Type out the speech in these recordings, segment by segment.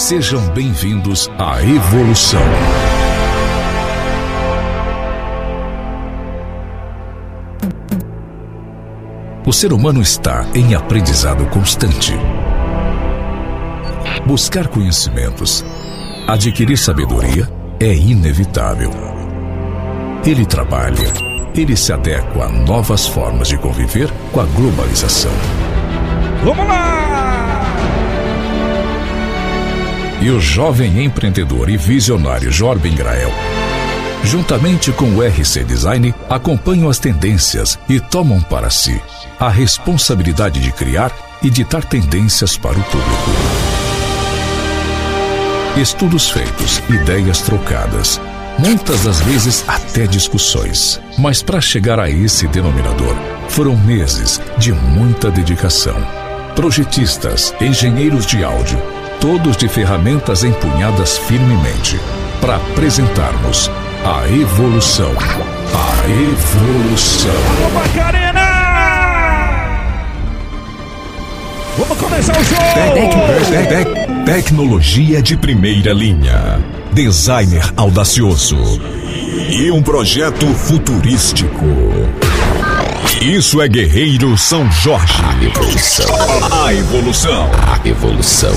Sejam bem-vindos à Evolução. O ser humano está em aprendizado constante. Buscar conhecimentos, adquirir sabedoria é inevitável. Ele trabalha, ele se adequa a novas formas de conviver com a globalização. Vamos lá! E o jovem empreendedor e visionário Jorben Grael, juntamente com o RC Design, acompanham as tendências e tomam para si a responsabilidade de criar e ditar tendências para o público. Estudos feitos, ideias trocadas, muitas das vezes até discussões. Mas para chegar a esse denominador, foram meses de muita dedicação. Projetistas, engenheiros de áudio, todos de ferramentas empunhadas firmemente, para apresentarmos a evolução. A evolução. Alô, Macarena! Vamos começar o show! Tec- tec- Tecnologia de primeira linha. Designer audacioso. E um projeto futurístico. Isso é Guerreiro São Jorge. A evolução. A evolução. A evolução.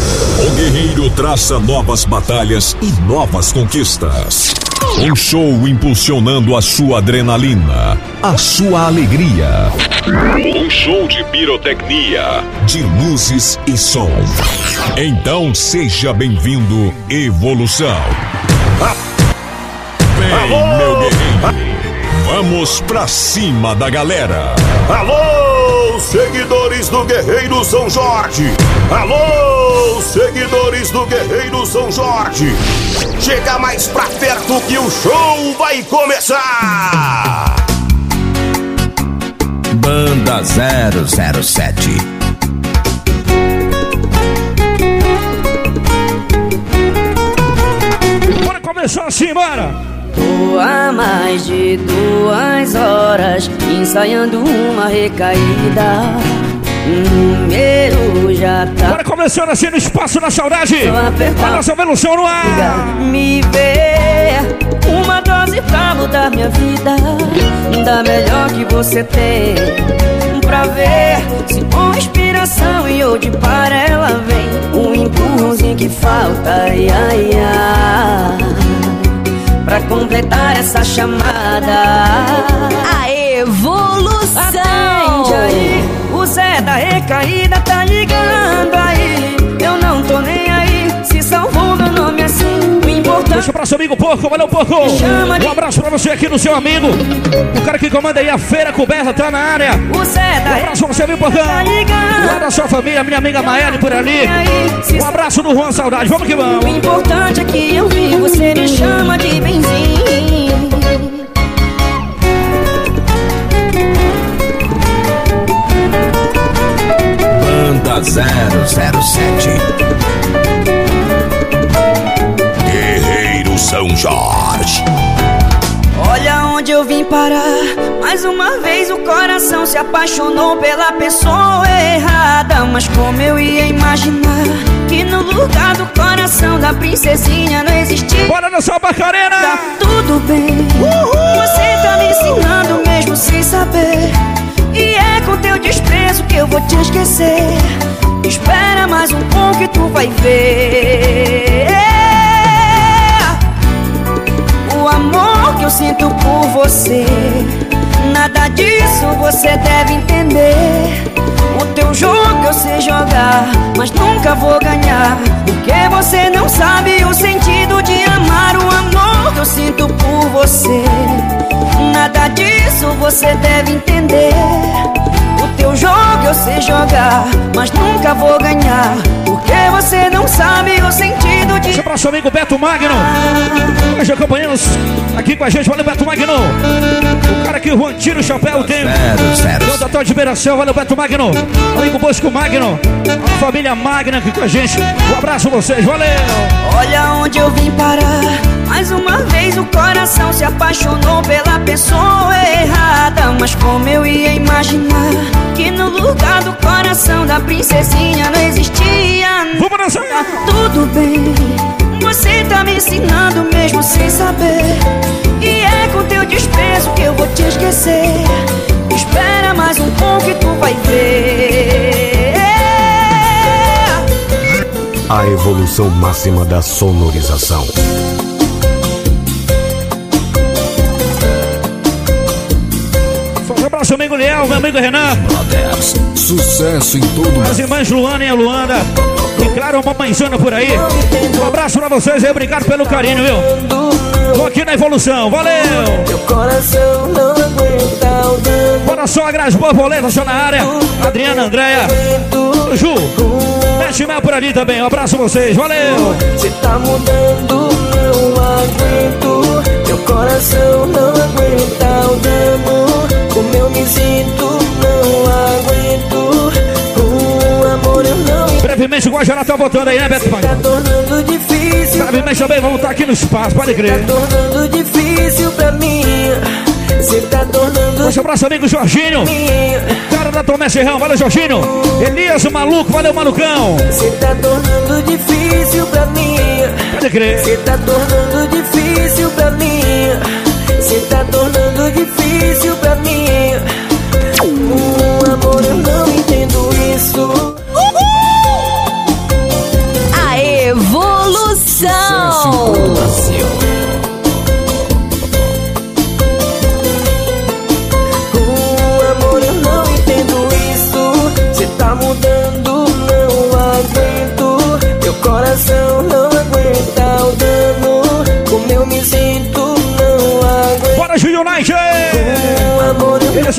O guerreiro traça novas batalhas e novas conquistas. Um show impulsionando a sua adrenalina, a sua alegria. Um show de pirotecnia, de luzes e som. Então seja bem-vindo, Evolução. Vem, meu guerreiro. Vamos pra cima da galera. Alô, seguidores do Guerreiro São Jorge! Alô, seguidores do Guerreiro São Jorge! Chega mais pra perto que o show vai começar! Banda 007 Bora começar assim, bora! Tô há mais de duas horas ensaiando uma recaída. Número já tá. Bora começando assim no espaço da saudade! A nossa evolução no ar! Me ver uma dose pra mudar minha vida. Da melhor que você tem. Pra ver se com inspiração e ou de para ela vem. Um empurrãozinho que falta, ai, ai, ai. Pra completar essa chamada. A evolução. Atende aí, o Zé da recaída tá ligando aí. O importante Deixa o abraço, amigo Porco, valeu Porco! Um abraço pra você aqui do seu amigo, o cara que comanda aí a feira coberta, tá na área. o Um abraço pra você, amigo Porcão! tá. Lá da sua família, minha amiga Maeli por ali. Um abraço do Juan Saudade, vamos que O vamos! importante é que eu vi, você me chama de benzinho. Banda 007 Guerreiro São Jorge! Olha onde eu vim parar. Mais uma vez o coração se apaixonou pela pessoa errada. Mas como eu ia imaginar que no lugar do coração da princesinha não existia. Bora dançar Tá Macarena! tudo bem. Você tá me ensinando mesmo sem saber. E é com teu desprezo que eu vou te esquecer. Espera mais um pouco e tu vai ver. Que eu sinto por você. Nada disso você deve entender. O teu jogo eu sei jogar, mas nunca vou ganhar. Porque você não sabe o sentido de amar o amor que eu sinto por você. Nada disso você deve entender. O teu jogo eu sei jogar, mas nunca vou ganhar. Porque você não sabe o sentido de abraço, amigo Beto Magno. Hoje acompanhando aqui com a gente. Valeu, Beto Magno. O cara que o Juan tira o chapéu tem. Zero. Toda a tua admiração. Valeu, Beto Magno. Amigo Bosco Magno. A família Magna aqui com a gente. Um abraço a vocês. Valeu. Olha onde eu vim parar. Mais uma vez o coração se apaixonou pela pessoa errada. Mas como eu ia imaginar que no lugar do coração da princesinha não existia Vamos. Tá tudo bem, você tá me ensinando mesmo sem saber. E é com teu desprezo que eu vou te esquecer. Espera mais um pouco e tu vai ver. A evolução máxima da sonorização. Abraço, amigo Liel, meu amigo Renan. Brothers. Sucesso em todo As irmãs Luana e a Luanda. E claro, uma mãezona por aí. Um abraço pra vocês aí, obrigado pelo carinho, viu? Tô aqui na evolução, valeu! Coração não aguenta. Bora só, Gras Borboletas, só na área. Adriana, Andréia, Ju, Mete Mel por ali também. Um abraço a vocês, valeu! Você tá mudando, não aguento. Meu coração não aguenta o dano. Como eu me sinto, Brevemente, o Guajará tá voltando aí, né, Beto Tá Magno? tornando difícil. Brevemente também, vamos estar aqui no espaço, pode Tá crer. tornando difícil pra mim. Você tá tornando Um abraço, amigo Jorginho. mim. Cara da Tomé Serrão, valeu, Jorginho. Elias, o maluco, valeu, malucão. Você tá tornando difícil pra mim. Pode crer. Você tá tornando difícil pra mim. Você tá tornando difícil pra mim.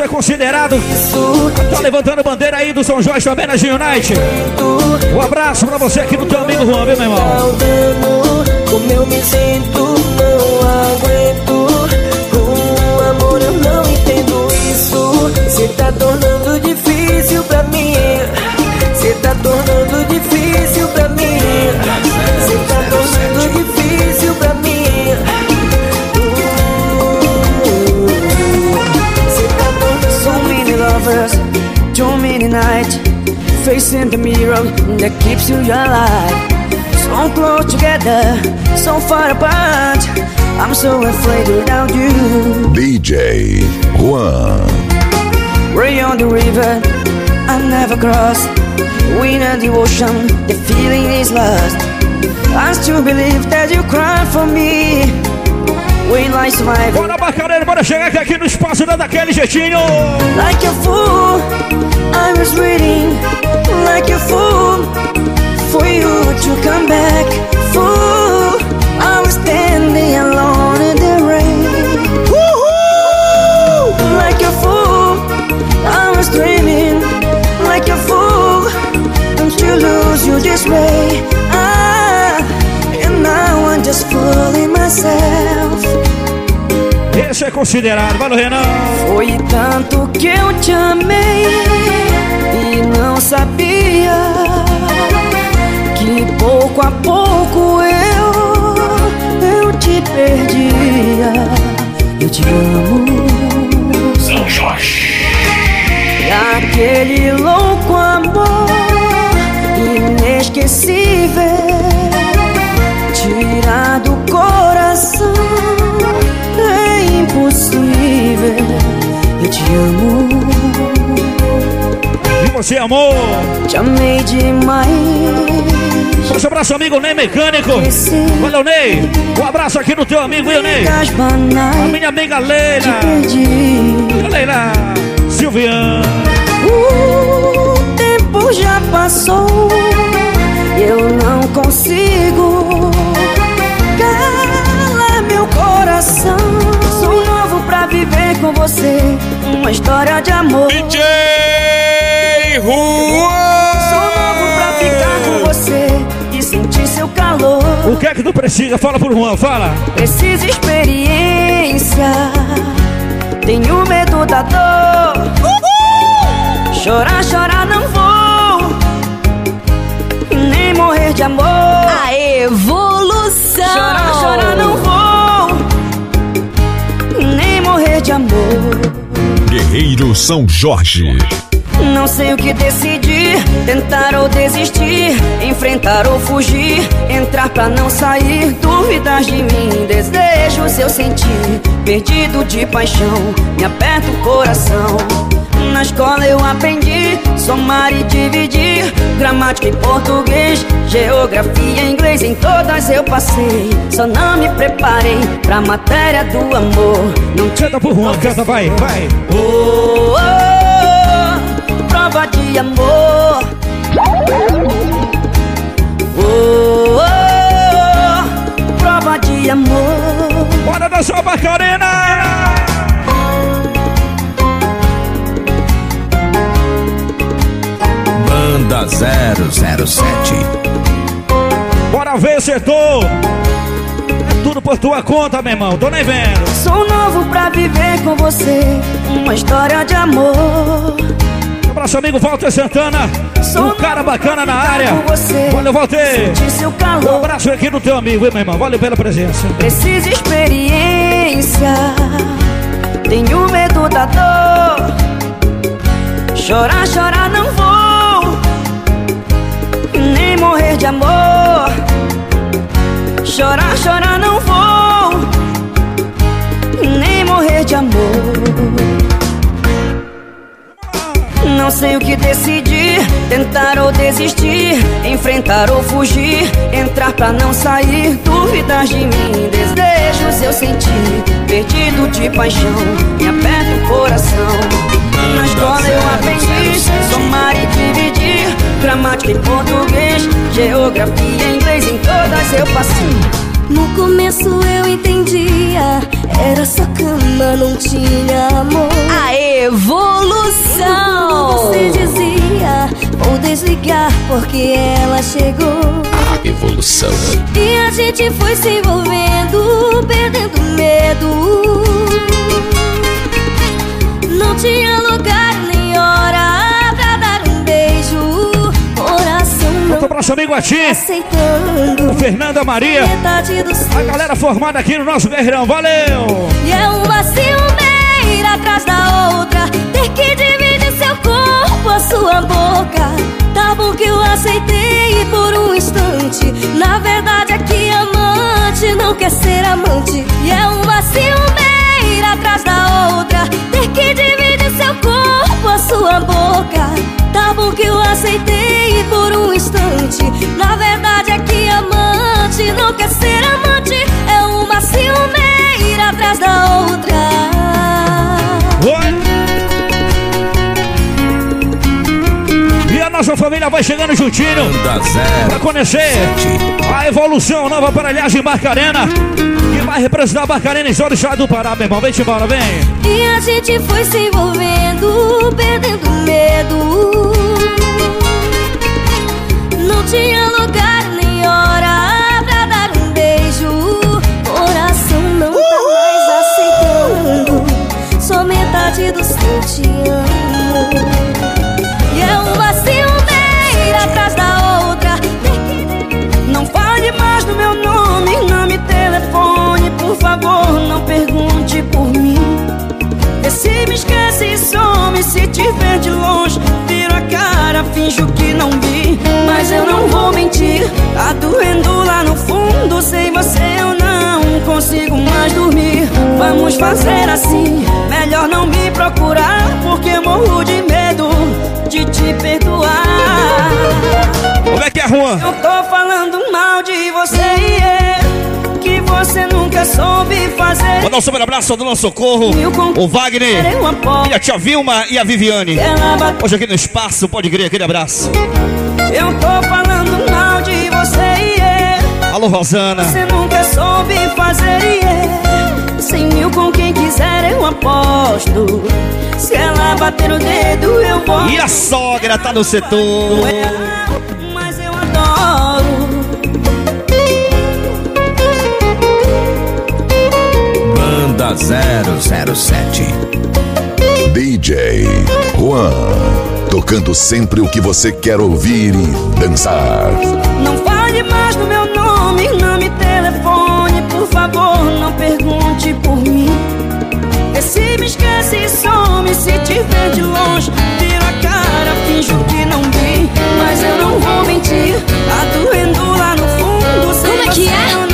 É considerado. Tá levantando bandeira aí do São Jorge também na Night. Um abraço pra você aqui do teu amigo Juan, viu, meu irmão? Como eu me sinto, não aguento. O amor, eu não entendo isso. Você tá tornando difícil pra mim. Você tá tornando Facing the mirror that keeps you alive. So close together, so far apart. I'm so afraid without you. DJ Juan. Way on the river, I never crossed. We in the ocean, the feeling is lost. I still believe that you cry for me. We like surviving. Bora, Bacaneiro, bora chegar aqui, aqui no espaço da daquele jeitinho. Like a fool, I was waiting. Esse é considerado. Valeu, Renan. Foi tanto que eu te amei e não sabia que pouco a pouco eu eu te perdia. Eu te amo. São Jorge. E aquele louco amor inesquecível tirar do coração te amo, E você, amor? te amei demais. Um abraço, amigo Ney Mecânico. Valeu, Ney. Um abraço aqui no teu amigo, viu, Ney? A minha amiga Leila. Leila. Silviana. O tempo já passou e eu não consigo calar meu coração. Viver com você uma história de amor. DJ Sou novo pra ficar com você e sentir seu calor. O que é que tu precisa? Fala pro Juan, fala. Preciso experiência. Tenho medo da dor. Chorar, chorar não vou. E nem morrer de amor. A evolução. Chorar, chorar não vou. De amor. Guerreiro São Jorge. Não sei o que decidir, tentar ou desistir, enfrentar ou fugir, entrar pra não sair, dúvidas de mim, desejo seu sentir, perdido de paixão, me aperta o coração. Na escola eu aprendi somar e dividir, gramática em português, geografia em inglês, em todas eu passei, só não me preparei pra matéria do amor. Não Canta pro Juan, canta, vai, vai. Oh, oh, oh, prova de amor. Oh, oh, oh, prova de amor. Bora dançar, Macarena! Bora ver, setor! É tudo por tua conta, meu irmão, tô nem vendo. Sou novo pra viver com você, uma história de amor. Abraço, amigo Walter Santana. Sou Um cara bacana pra na área. você, Valeu, Walter. Um abraço aqui no teu amigo, hein, meu irmão. Valeu pela presença. Preciso experiência. Tenho medo da dor. Chorar, chorar não vou. Nem morrer de amor. Chorar, chorar não vou. Nem morrer de amor. Não sei o que decidir, tentar ou desistir, enfrentar ou fugir, entrar pra não sair, dúvidas de mim, desejos eu senti, perdido de paixão, me aperta o coração. Na escola eu aprendi. Somar e dividir, gramática em português, geografia em em todas eu passei. No começo eu entendia, era só cama, não tinha amor. A evolução. Você dizia, vou desligar porque ela chegou. A evolução. E a gente foi se envolvendo, perdendo medo. Não tinha lugar Não abraço, amigo Ati. aceitando. Fernanda Maria. A galera formada aqui no nosso Guerreirão. Valeu! E é uma ciumeira atrás da outra Ter que dividir seu corpo, a sua boca Tá bom que eu aceitei por um instante Na verdade é que amante não quer ser amante E é uma ciumeira atrás da outra Ter que dividir seu corpo, a sua boca Tá bom que eu aceitei por um instante Na verdade é que amante não quer ser amante É uma ciumeira atrás da outra Oi! E a nossa família vai chegando juntinho pra conhecer 007. a evolução nova aparelhagem Barcarena. Que vai representar a Barcarena em estado do Pará, meu irmão. Vem embora, vem. E a gente foi se envolvendo, perdendo medo. Não tinha finjo que não vi. Mas eu não vou mentir, tá doendo lá no fundo, sem você eu não consigo mais dormir. Vamos fazer assim, melhor não me procurar, porque eu morro de medo de te perdoar. Como é que é, Juan? Eu tô falando mal de você e é Que você nunca soube fazer Mandar um super abraço do nosso socorro, o Wagner, Eu e a tia Vilma e a Viviane. Hoje aqui no espaço, pode crer, aquele abraço. Eu tô falando mal de você e é Alô, Rosana. Você nunca soube fazer e é Cem mil com quem quiser eu aposto Se ela bater o dedo eu vou E a sogra tá no setor. da 007. DJ Juan. Tocando sempre o que você quer ouvir e dançar. Não fale mais do meu nome, não me telefone, por favor, não pergunte por mim. E se me esquece e some, se te ver de longe, vira a cara, finjo que não vi. Mas eu não vou mentir, tá doendo lá no fundo. Como é que é?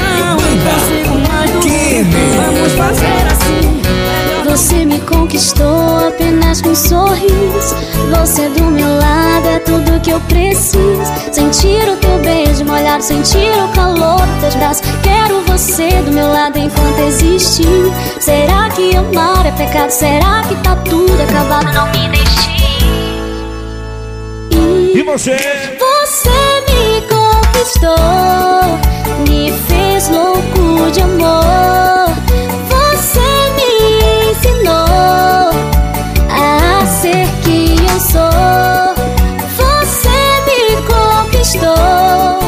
Conquistou apenas com um sorriso. Você do meu lado é tudo que eu preciso. Sentir o teu beijo molhado, sentir o calor dos teus braços. Quero você do meu lado enquanto existir. Será que amar é pecado? Será que tá tudo acabado? Não me deixe. E você? Você me conquistou, me fez louco de amor. Você me ensinou Você me conquistou,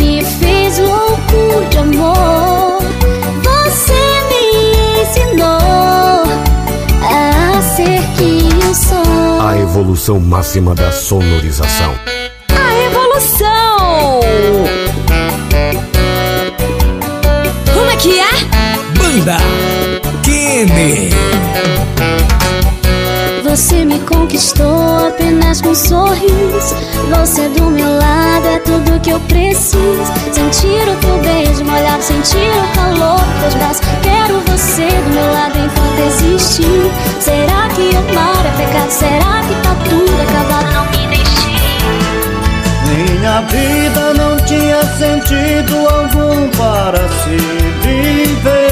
me fez louco de amor. Você me ensinou a ser quem eu sou. A evolução máxima da sonorização. A evolução. Como é que é? Banda Kenny. Você me conquistou apenas com um sorriso. Você do meu lado é tudo que eu preciso. Sentir o teu beijo molhado, sentir o calor dos teus braços. Quero você do meu lado enquanto existir. Será que amar é pecado? Será que tá tudo acabado? Não me deixe. Minha vida não tinha sentido algum para se viver.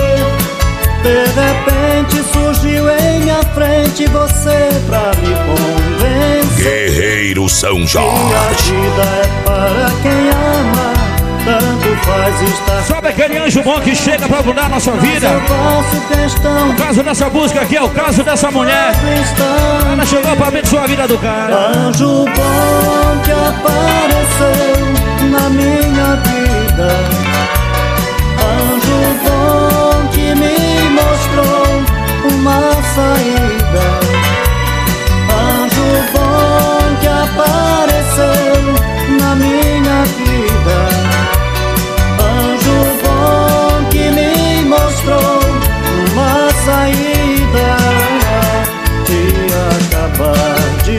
De repente surgiu em minha frente você pra me convencer. Guerreiro São Que a Jorge. vida é para quem ama, tanto faz estar. Sabe aquele anjo bom que chega pra mudar a nossa vida? O caso dessa música aqui é o caso dessa mulher. Ela chegou pra abençoar a vida do cara. Anjo bom que apareceu na minha vida. Anjo bom mostrou uma saída. Anjo bom que apareceu na minha vida. Anjo bom que me mostrou uma saída de acabar de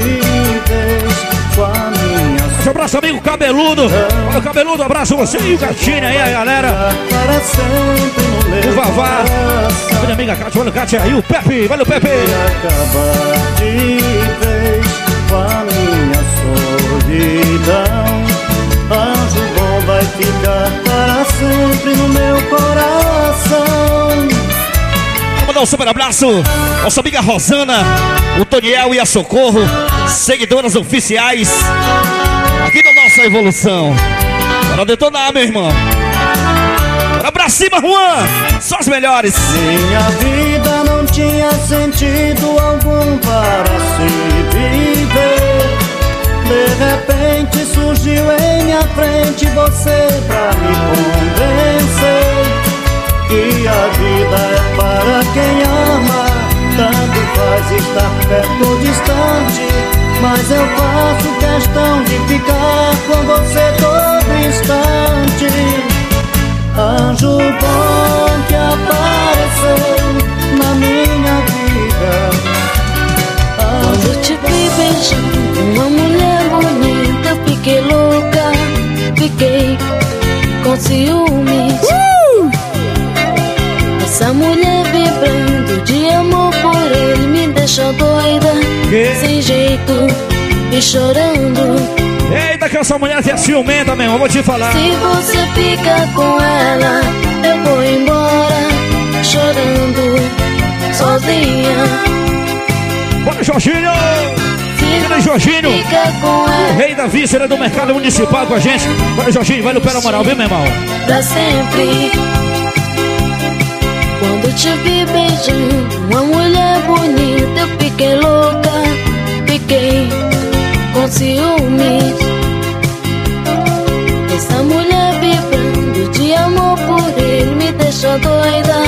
vez com a minha cabeludo. Olha o cabeludo, abraço você e o gatinho aí, a galera. O Vavá. Minha amiga Kátia, olha o Kátia aí, o Pepe, valeu Pepe. acabar de vez com a minha solidão. Anjo bom vai ficar para sempre no meu coração. Um super abraço. Nossa amiga Rosana, o Toniel e a Socorro, seguidoras oficiais nossa evolução. Bora detonar, meu irmão. Bora pra cima, Juan. Só as melhores. Minha vida não tinha sentido algum para se viver. De repente surgiu em minha frente você pra me convencer que a vida é para quem ama. Tanto faz estar perto ou distante, mas eu faço questão de ficar com você todo instante. E chorando. Eita, que essa mulher é ciumenta, meu irmão. Vou te falar. Se você fica com ela, eu vou embora, chorando, sozinha. Bora, Jorginho. Você Jorginho. ela. Rei da víscera do mercado municipal com a gente. Bora, Jorginho. Vai no pé na moral, viu, meu irmão? pra sempre. Quando te vi beijando uma mulher bonita, eu fiquei louca, fiquei com ciúmes. Essa mulher vibrando de amor por ele me deixou doida,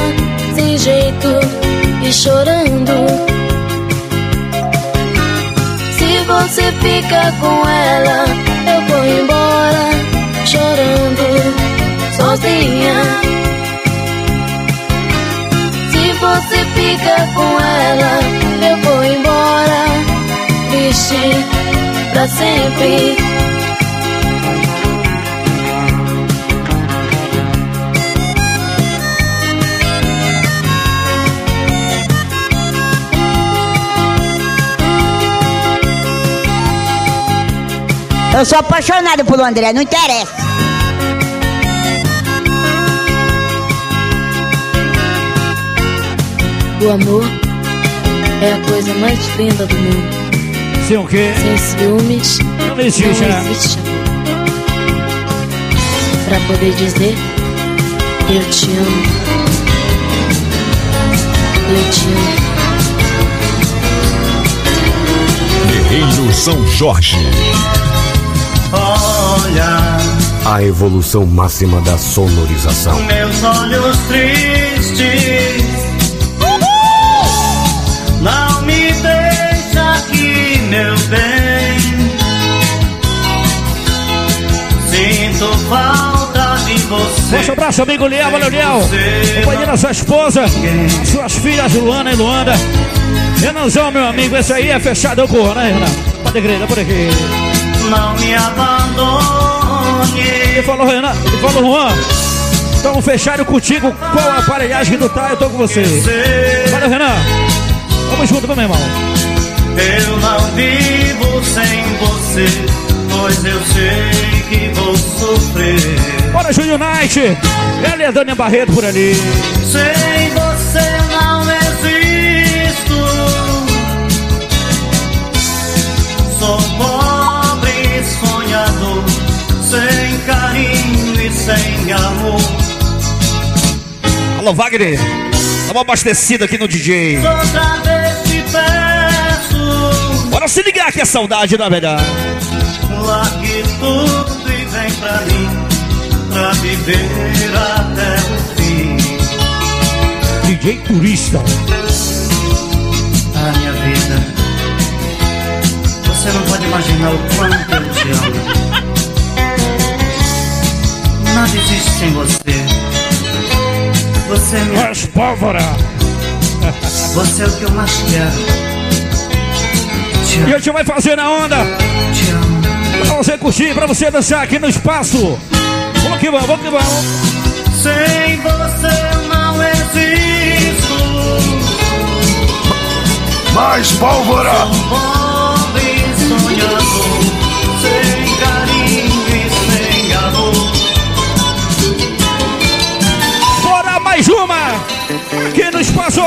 sem jeito e chorando. Se você fica com ela, eu vou embora chorando sozinha. Você fica com ela, eu vou embora triste pra sempre. Eu sou apaixonado por André, não interessa. O amor é a coisa mais linda do mundo. Sem o quê? Sem ciúmes, Não existe, não né? existe. Pra poder dizer, eu te amo. Eu te amo. Guerreiro São Jorge. Olha, A evolução máxima da sonorização. meus olhos tristes. Meu bem. Sinto falta de você. Forte abraço, amigo Liel, valeu, Liel. Companheiro da sua esposa, suas filhas, Luana e Luanda. Renanzão, meu amigo, esse aí é fechado, eu corro, né, Renan? Pode crer, pode crer. Não me abandone. Ele falou, Renan, ele falou, Juan. Estamos fechados contigo. Qual a aparelhagem que tu tá? Eu tô com você. Valeu, Renan. Vamos junto, meu irmão. Eu não vivo sem você, pois eu sei que vou sofrer. Bora, Júnior Night. Ela e a Dani Barreto por ali. Sem você não existo. Sou pobre sonhador, sem carinho e sem amor. Alô, Wagner. Tamo abastecido aqui no DJ. Outra vez Bora se ligar que é saudade, na verdade. largue tudo e vem pra mim, pra viver até o fim. DJ Turista. A minha vida, você não pode imaginar o quanto eu te amo. Nada existe sem você. Você é minha, Mas pólvora. você é o que eu mais quero. E a gente vai fazer na onda. Pra você curtir, pra você dançar aqui no espaço. Vamos que vamos, vamos que vamos. Sem você eu não existo. Mais pólvora! Sem carinho e sem amor. Bora mais uma. Aqui no espaço.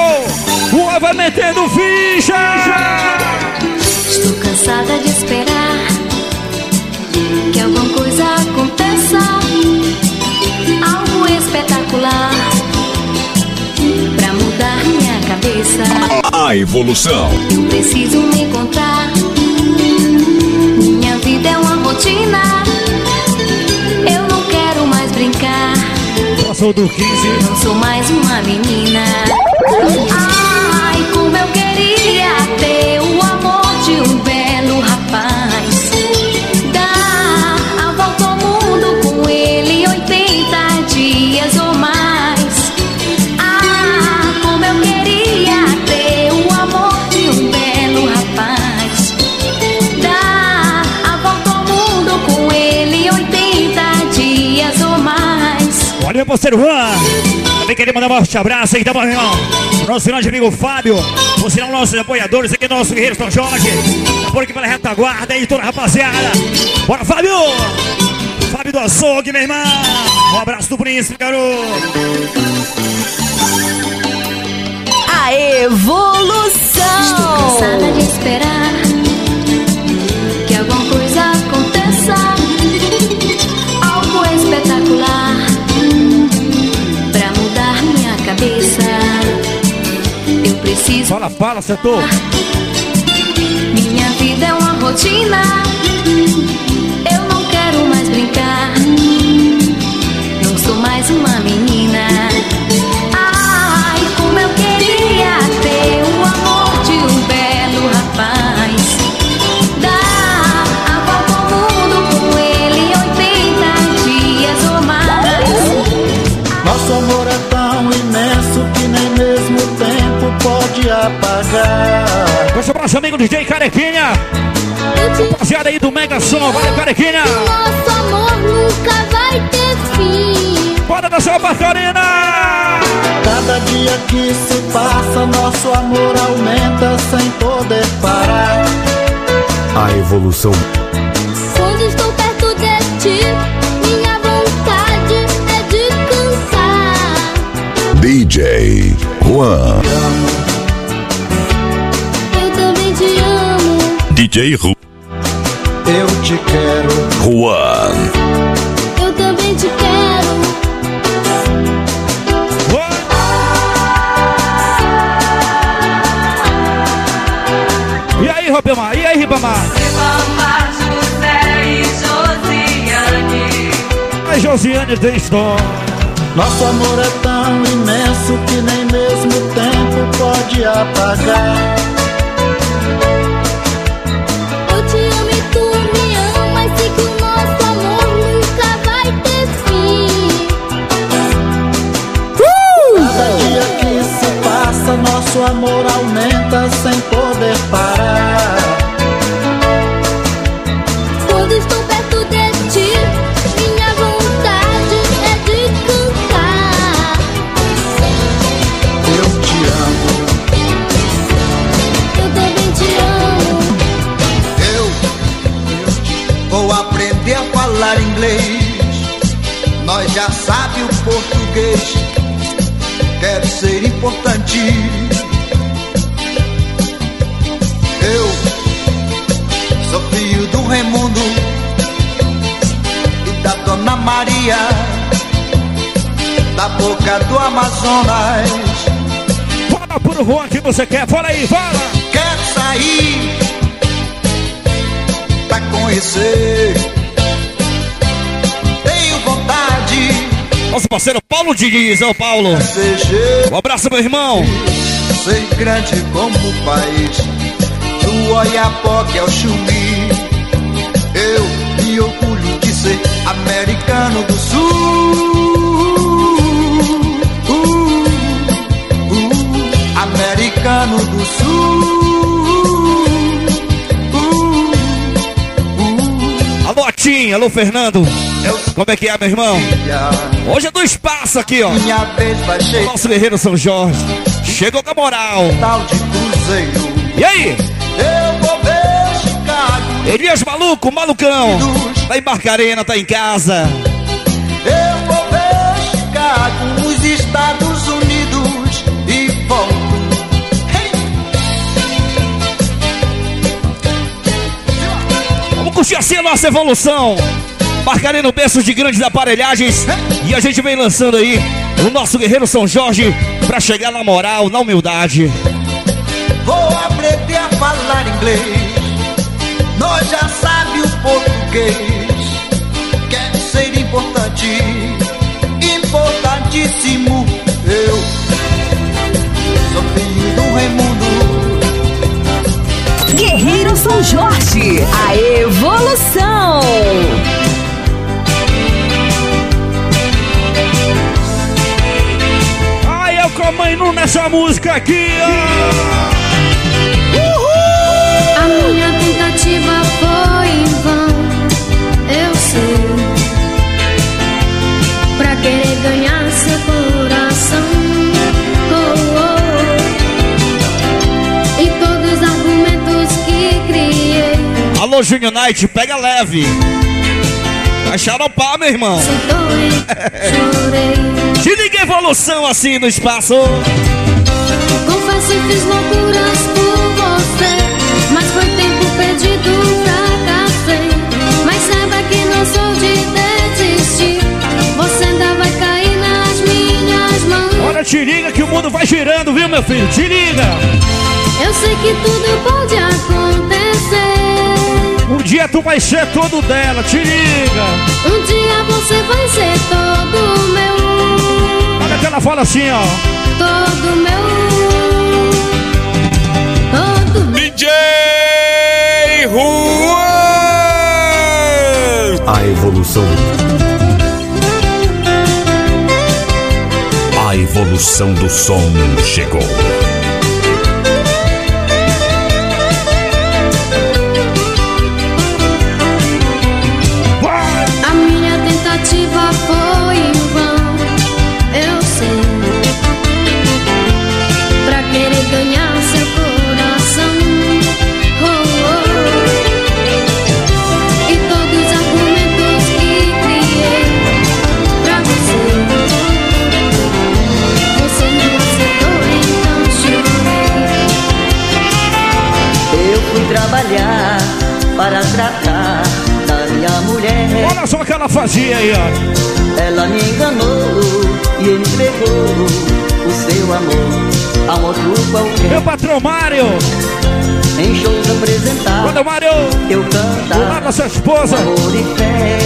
Rua vai metendo ficha. Cansada de esperar que alguma coisa aconteça, algo espetacular pra mudar minha cabeça. A evolução. Eu preciso me encontrar. Minha vida é uma rotina. Eu não quero mais brincar. Passou do 15. Não sou mais uma menina. Ai, como eu queria parceiro Juan. Também queria mandar um forte abraço aí, tá bom, irmão? Nosso grande amigo Fábio. Por sinal, nossos apoiadores aqui, nosso Guerreiro São Jorge. Por aqui pela retaguarda aí, toda a rapaziada. Bora, Fábio! Fábio do Açougue, meu irmão. Um abraço do príncipe, garoto. A Estou evolução. cansada de esperar Fala, fala, setor. Minha vida é uma rotina. Eu não quero mais brincar. Não sou mais uma menina. Apagar. Deixa o nosso amigo DJ Carequinha. Rapaziada aí do Mega Som, valeu Carequinha. Nosso amor nunca vai ter fim. Bora dançar Barcarina! Cada dia que se passa, nosso amor aumenta sem poder parar. A evolução Quando estou perto de ti, minha vontade é de cantar. DJ Juan. DJ Ru Eu te quero. Juan. Eu também te quero. E aí, Robemar? E aí, Ribamar? A Josiane tem história. Nosso amor é tão imenso que nem mesmo o tempo pode apagar. Nosso amor aumenta sem poder parar. Quando estou perto de ti, minha vontade é de cantar. Eu te amo. Eu também te amo. Eu vou aprender a falar inglês. Nós já sabe o português. Quero ser importante. Eu sou filho do Raimundo e da Dona Maria, da boca do Amazonas. Fala pro Juan que você quer. Fala aí, fala. Quero sair pra conhecer. Tenho vontade Nosso parceiro Paulo Diniz, ó, Paulo. Um abraço, meu irmão. ser grande como o país do Oiapoque ao Chuí. Eu me orgulho de ser americano do sul. Uh, uh, americano do sul. Uh, Alô, Atim. Alô, Fernando. Como é que é, meu irmão? Hoje é do espaço aqui, ó. Nosso guerreiro São Jorge. Chegou com a moral. E aí? Elias Maluco, malucão. Tá em Barcarena, tá em casa. Eu vou ver Chicago, nos Estados Unidos e volto. Hey! Vamos curtir assim a nossa evolução. Barcarena, berço de grandes aparelhagens. E a gente vem lançando aí o nosso guerreiro São Jorge pra chegar na moral, na humildade. Vou aprender a falar inglês. Português. Quer ser importante, importantíssimo. Eu sou filho do Raimundo. Guerreiro São Jorge, a evolução. Ai, eu com a mãe nessa música aqui, ó. Alô, Junior Knight, pega leve. Vai xaropar, meu irmão. Se liga evolução assim no espaço. Confesso que fiz loucuras por você. Mas foi tempo perdido, fracassei. Mas saiba que não sou de desistir. Você ainda vai cair nas minhas mãos. Olha, te liga que o mundo vai girando, viu, meu filho? Te liga. Eu sei que tudo pode acontecer. Um dia tu vai ser todo dela, te liga. Um dia você vai ser todo meu. Olha que ela fala assim, ó. Todo meu. Todo meu. DJ Juan. A evolução. A evolução do som chegou. para tratar da minha mulher. Olha só o que ela fazia aí, ó. Ela me enganou e entregou o seu amor a outro qualquer. Meu patrão Mário. Em shows apresentar. Quando Mário. Eu cantar. O lado sua esposa. Amor e fé.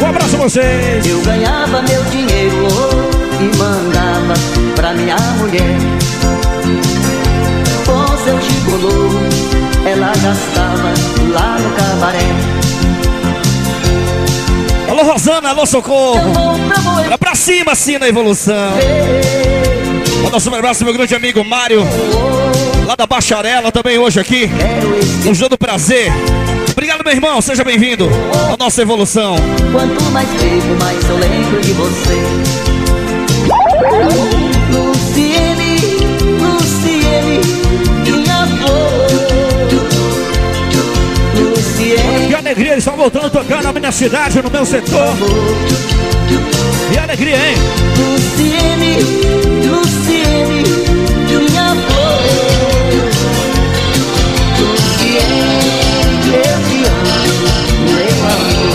Um abraço a vocês. Eu ganhava meu dinheiro oh, e mandava pra minha mulher. Com seu gigolô ela gastava lá no cabaré. Alô, Rosana, alô, socorro. Era pra cima, assim, na evolução. Manda um super abraço, meu grande amigo Mário. Lá da Bacharela, também hoje aqui. Nos dando prazer. Obrigado, meu irmão. Seja bem-vindo à nossa evolução. Quanto mais bebo, mais eu lembro de você. Luciene, alegria, eles estão voltando tocar na minha cidade, no meu setor. Que alegria, hein? Luciene, Luciene, minha flor. Luciene, eu te amo, meu amor.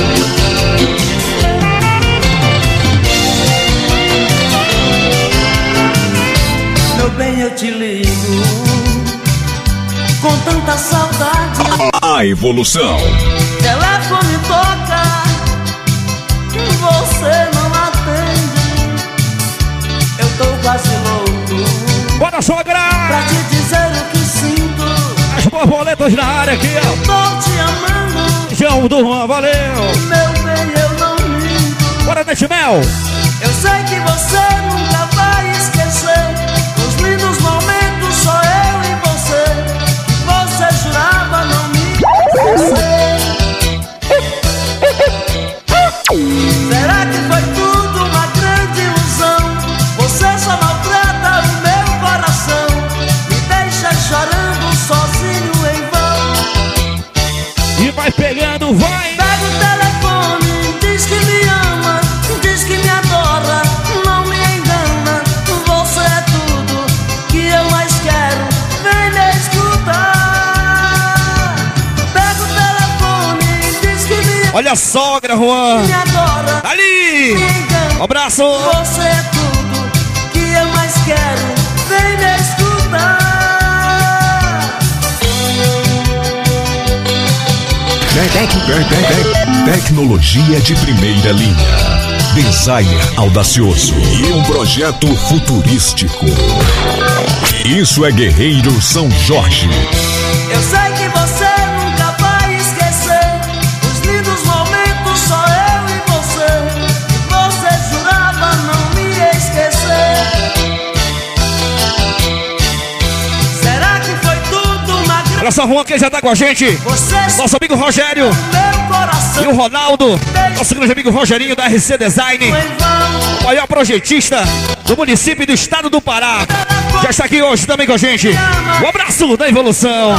Meu bem, eu te ligo com tanta saudade. A evolução. Telefone toca, você não atende. Eu tô quase louco. Bora, sogra! Pra te dizer o que sinto. As borboletas na área aqui, ó. Tô te amando. João do Juan, valeu! Meu bem, eu não minto. Bora, Nete Mel! Eu sei que você nunca vai esquecer. Esquecer. Que me ama, Olha a sogra, Juan! me adora, Ali! Um abraço! Você é tudo que eu mais quero, vem me escutar. Tec- tec- tec- Tecnologia de primeira linha. Designer audacioso e um projeto futurístico. Isso é Guerreiro São Jorge. Eu sei só, Juan, quem já tá com a gente? Nosso amigo Rogério coração e o Ronaldo, nosso grande amigo Rogerinho da RC Design, vão. maior projetista do município e do estado do Pará. Já está aqui hoje também com a gente. Um abraço da evolução.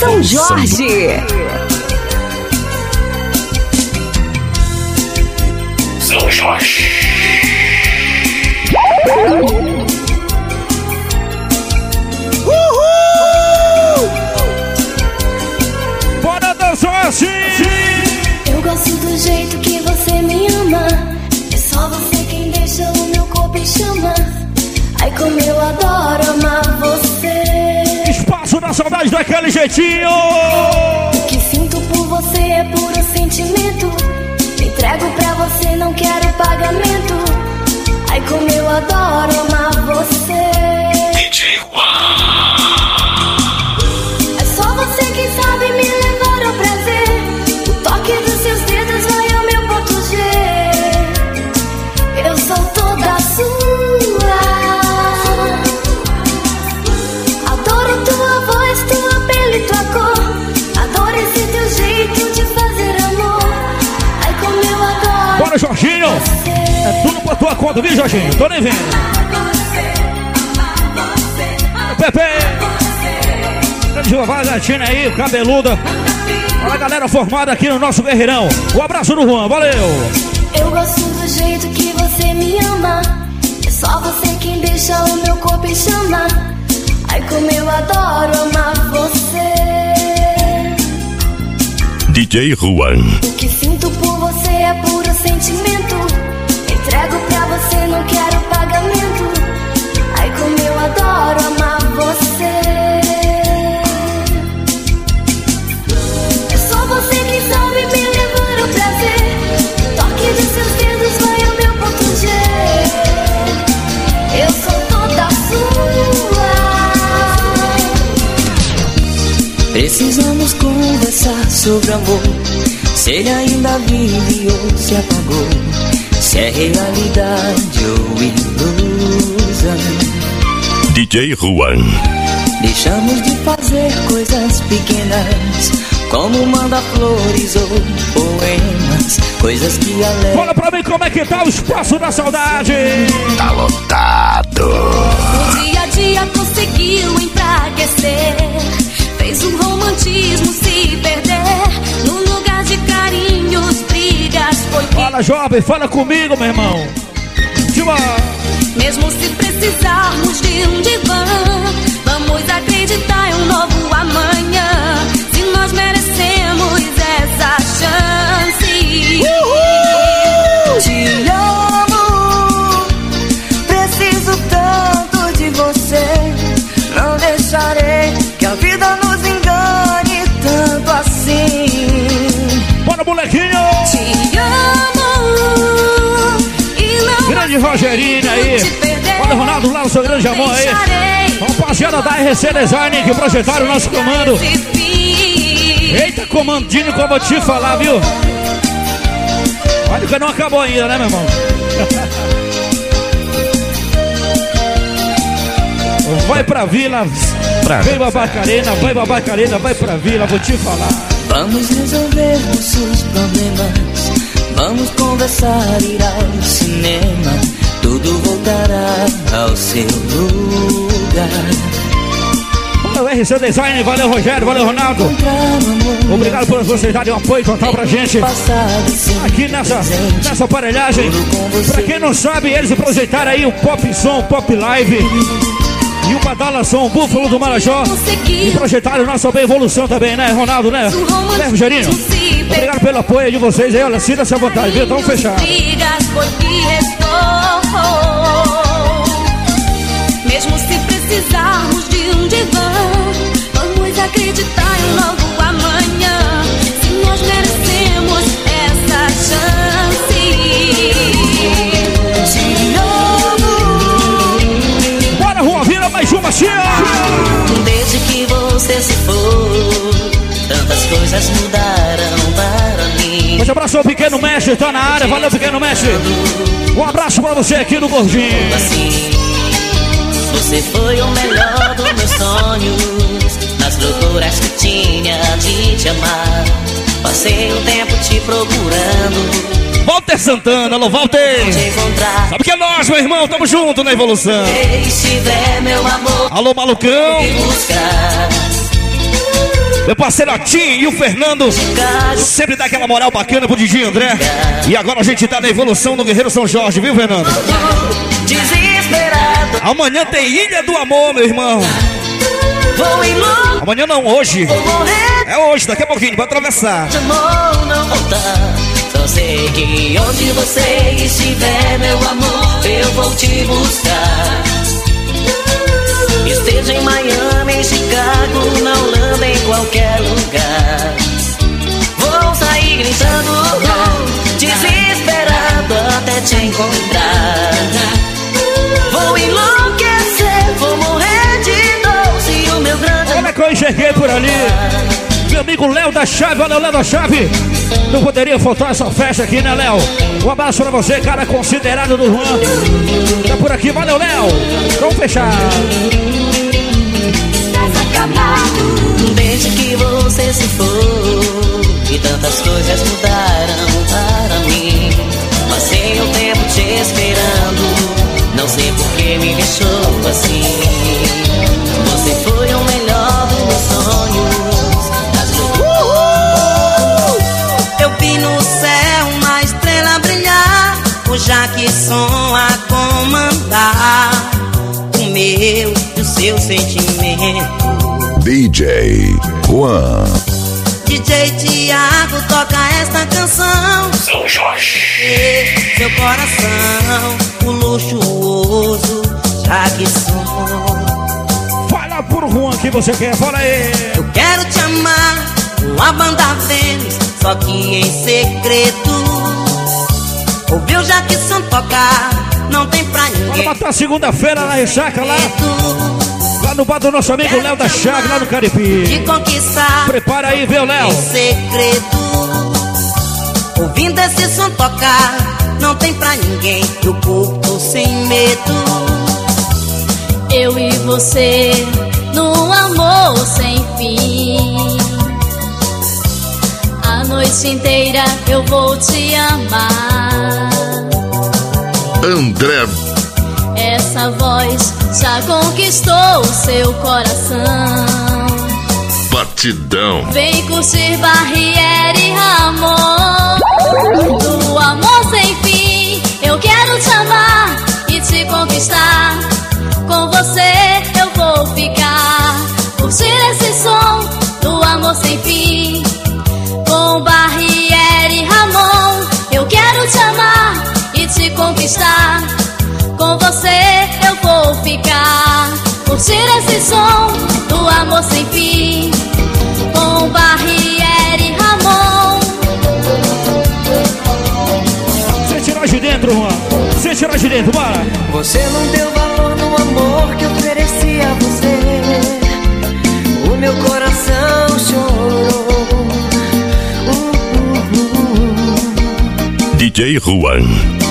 São Jorge. São Jorge. Bora dançar assim! Eu gosto do jeito que você me ama. É só você quem deixa o meu corpo em chama. Ai, como eu adoro amar você. Da saudade daquele jeitinho! O que sinto por você é puro sentimento. Me entrego pra você, não quero pagamento. Ai, como eu adoro amar você. É só você quem sabe me levar ao prazer. Jorginho! É tudo por tua conta, viu, Jorginho? Tô nem vendo. Pepe! Grande Giovanni Latina aí, cabeluda. Olha a galera formada aqui no nosso Guerreirão. Um abraço do Juan, valeu! Eu gosto do jeito que você me ama. É só você quem deixa o meu corpo em chama. Ai, como eu adoro amar você. DJ Juan. O que sinto por você é puro sentimento. Entrego pra você, não quero pagamento. Ai, como eu adoro amar você. É só você quem sabe me levar ao prazer. Toque de seus dedos Precisamos conversar sobre amor. Se ele ainda vive ou se apagou. Se é realidade ou ilusão. DJ Juan. Deixamos de fazer coisas pequenas. Como manda flores ou poemas. Coisas que alegram. Fala pra mim como é que tá o espaço da saudade. Tá lotado. No dia a dia conseguiu enfraquecer. Fez o romantismo se perder. No lugar de carinhos, brigas, foi Fala, jovem, fala comigo, meu irmão. Tchuma. Mesmo se precisarmos de um divã, vamos acreditar Rogerinho aí. Olha o Ronaldo lá, o seu grande amor aí. Deixarei Rapaziada da RC Design que projetaram o nosso comando. Eita, comandinho, como eu te falar, viu? Olha que não acabou ainda, né, meu irmão? Vai pra vila, vem babacarena, vai babacarena, vai pra vila, vou te falar. Vamos resolver nossos problemas. Vamos conversar, ir ao cinema. Tudo voltará ao seu lugar. Valeu, RC Design, valeu, Rogério, valeu, Ronaldo. Obrigado por vocês darem um apoio total pra gente. Aqui nessa, nessa aparelhagem. Pra quem não sabe, eles projetaram aí o Pop Som, o Pop Live e o Badala Som, o Búfalo do Marajó. E projetaram nossa bem evolução também, né, Ronaldo, né? Né, Rogerinho? Obrigado pelo apoio de vocês aí, olha, sinta-se à vontade, viu? Foi que restou. Mesmo se precisarmos de um divã, vamos acreditar em um novo amanhã. Se nós merecemos essa chance. Te amo. Bora, Rua, vira mais uma, tia! Desde que você se foi, tantas coisas mudaram Forte abraço ao Pequeno Mestre, tá na área, valeu, Pequeno Mestre. Um abraço pra você aqui no Gordinho. Assim, você foi o melhor dos meus sonhos. Nas loucuras que tinha de te amar. Passei um tempo te procurando, Walter Santana, alô, Walter! Sabe que é nós, meu irmão, tamo junto na evolução. Se estiver meu amor, Alô, malucão. Meu parceiro Atim e o Fernando. Sempre dá aquela moral bacana pro Didi André. E agora a gente tá na evolução do Guerreiro São Jorge, viu, Fernando? Amanhã tem Ilha do Amor, meu irmão. Amanhã não, hoje. É hoje, daqui a pouquinho, vai atravessar. Só sei que onde você estiver, meu amor, eu vou te buscar. Esteja em Miami, em Chicago, na Holanda, em qualquer lugar. Vou sair gritando, desesperado até te encontrar. Vou enlouquecer, vou morrer de dor se o meu grande Olha que eu enxerguei por ali. Meu amigo Léo da Chave, valeu, Léo da Chave. Não poderia faltar essa festa aqui, né, Léo? Um abraço pra você, cara considerado do Juan. Tá por aqui, valeu, Léo. Vamos fechar. Desde que você se foi E tantas coisas mudaram para mim Passei o tempo te esperando Não sei por que me deixou assim som a comandar o meu e o seu sentimento. DJ Juan. DJ Tiago toca esta canção. São Jorge. Seu coração, o luxuoso, Jackson. Fala por Juan que você quer, fala aí. Eu quero te amar, uma banda Vênus, só que em segredo Ouviu Jackson tocar, não tem pra Bora ninguém. matar segunda-feira na ressaca lá. Lá no bar do nosso amigo Léo da Chaga, lá no Te Caripi. conquistar. Prepara aí, viu, Léo? Em segredo. Ouvindo esse som tocar, não tem pra ninguém. Eu curto sem medo. Eu e você num amor sem fim. Noite inteira eu vou te amar. André Essa voz já conquistou seu coração. Batidão. Vem curtir Barriere e Ramon. Do amor sem fim, eu quero te amar e te conquistar. Com você eu vou ficar. Curtir esse som do amor sem fim. Conquistar. Com você eu vou ficar. Curtir esse som do amor sem fim. Com Barriere e Ramon. Sente nós de dentro, Juan. Sente nós de dentro, bora. Você não deu valor no amor que ofereci a você. O meu coração chorou. DJ Juan.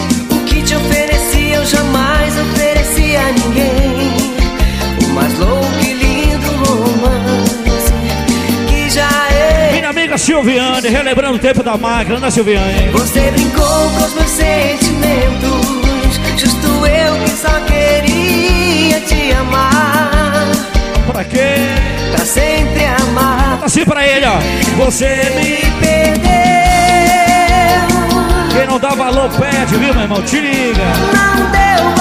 Silviane, relembrando o tempo da máquina, né, Silviane? Você brincou com os meus sentimentos. Justo eu que só queria te amar. Pra quê? Pra sempre amar. Assim pra ele, ó. Você me perdeu. Quem não dá valor pede, viu, meu irmão? Te liga. Não deu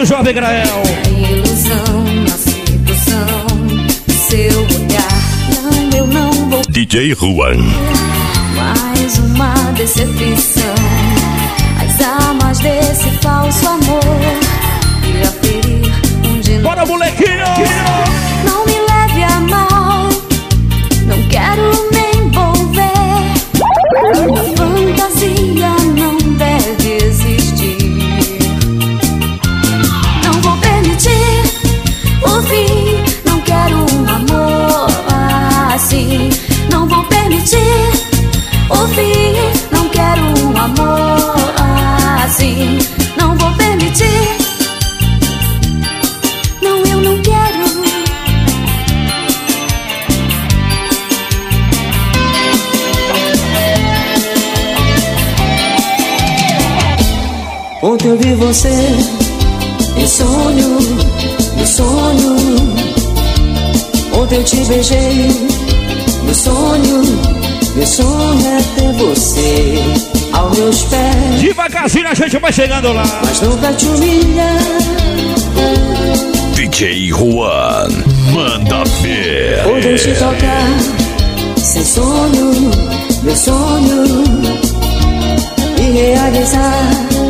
viu, jovem Grael? A ilusão, a sedução, seu olhar. Não, eu não vou DJ Juan. mais uma decepção. As armas desse falso amor irá ferir onde. Bora, molequinho! Você em sonho, em sonho. Ontem eu te beijei, meu sonho, meu sonho é ter você aos meus pés. Devagarzinho a gente vai chegando lá. Mas não vai te humilhar. DJ Juan, manda ver. Poder te tocar, sem sonho, meu sonho. E realizar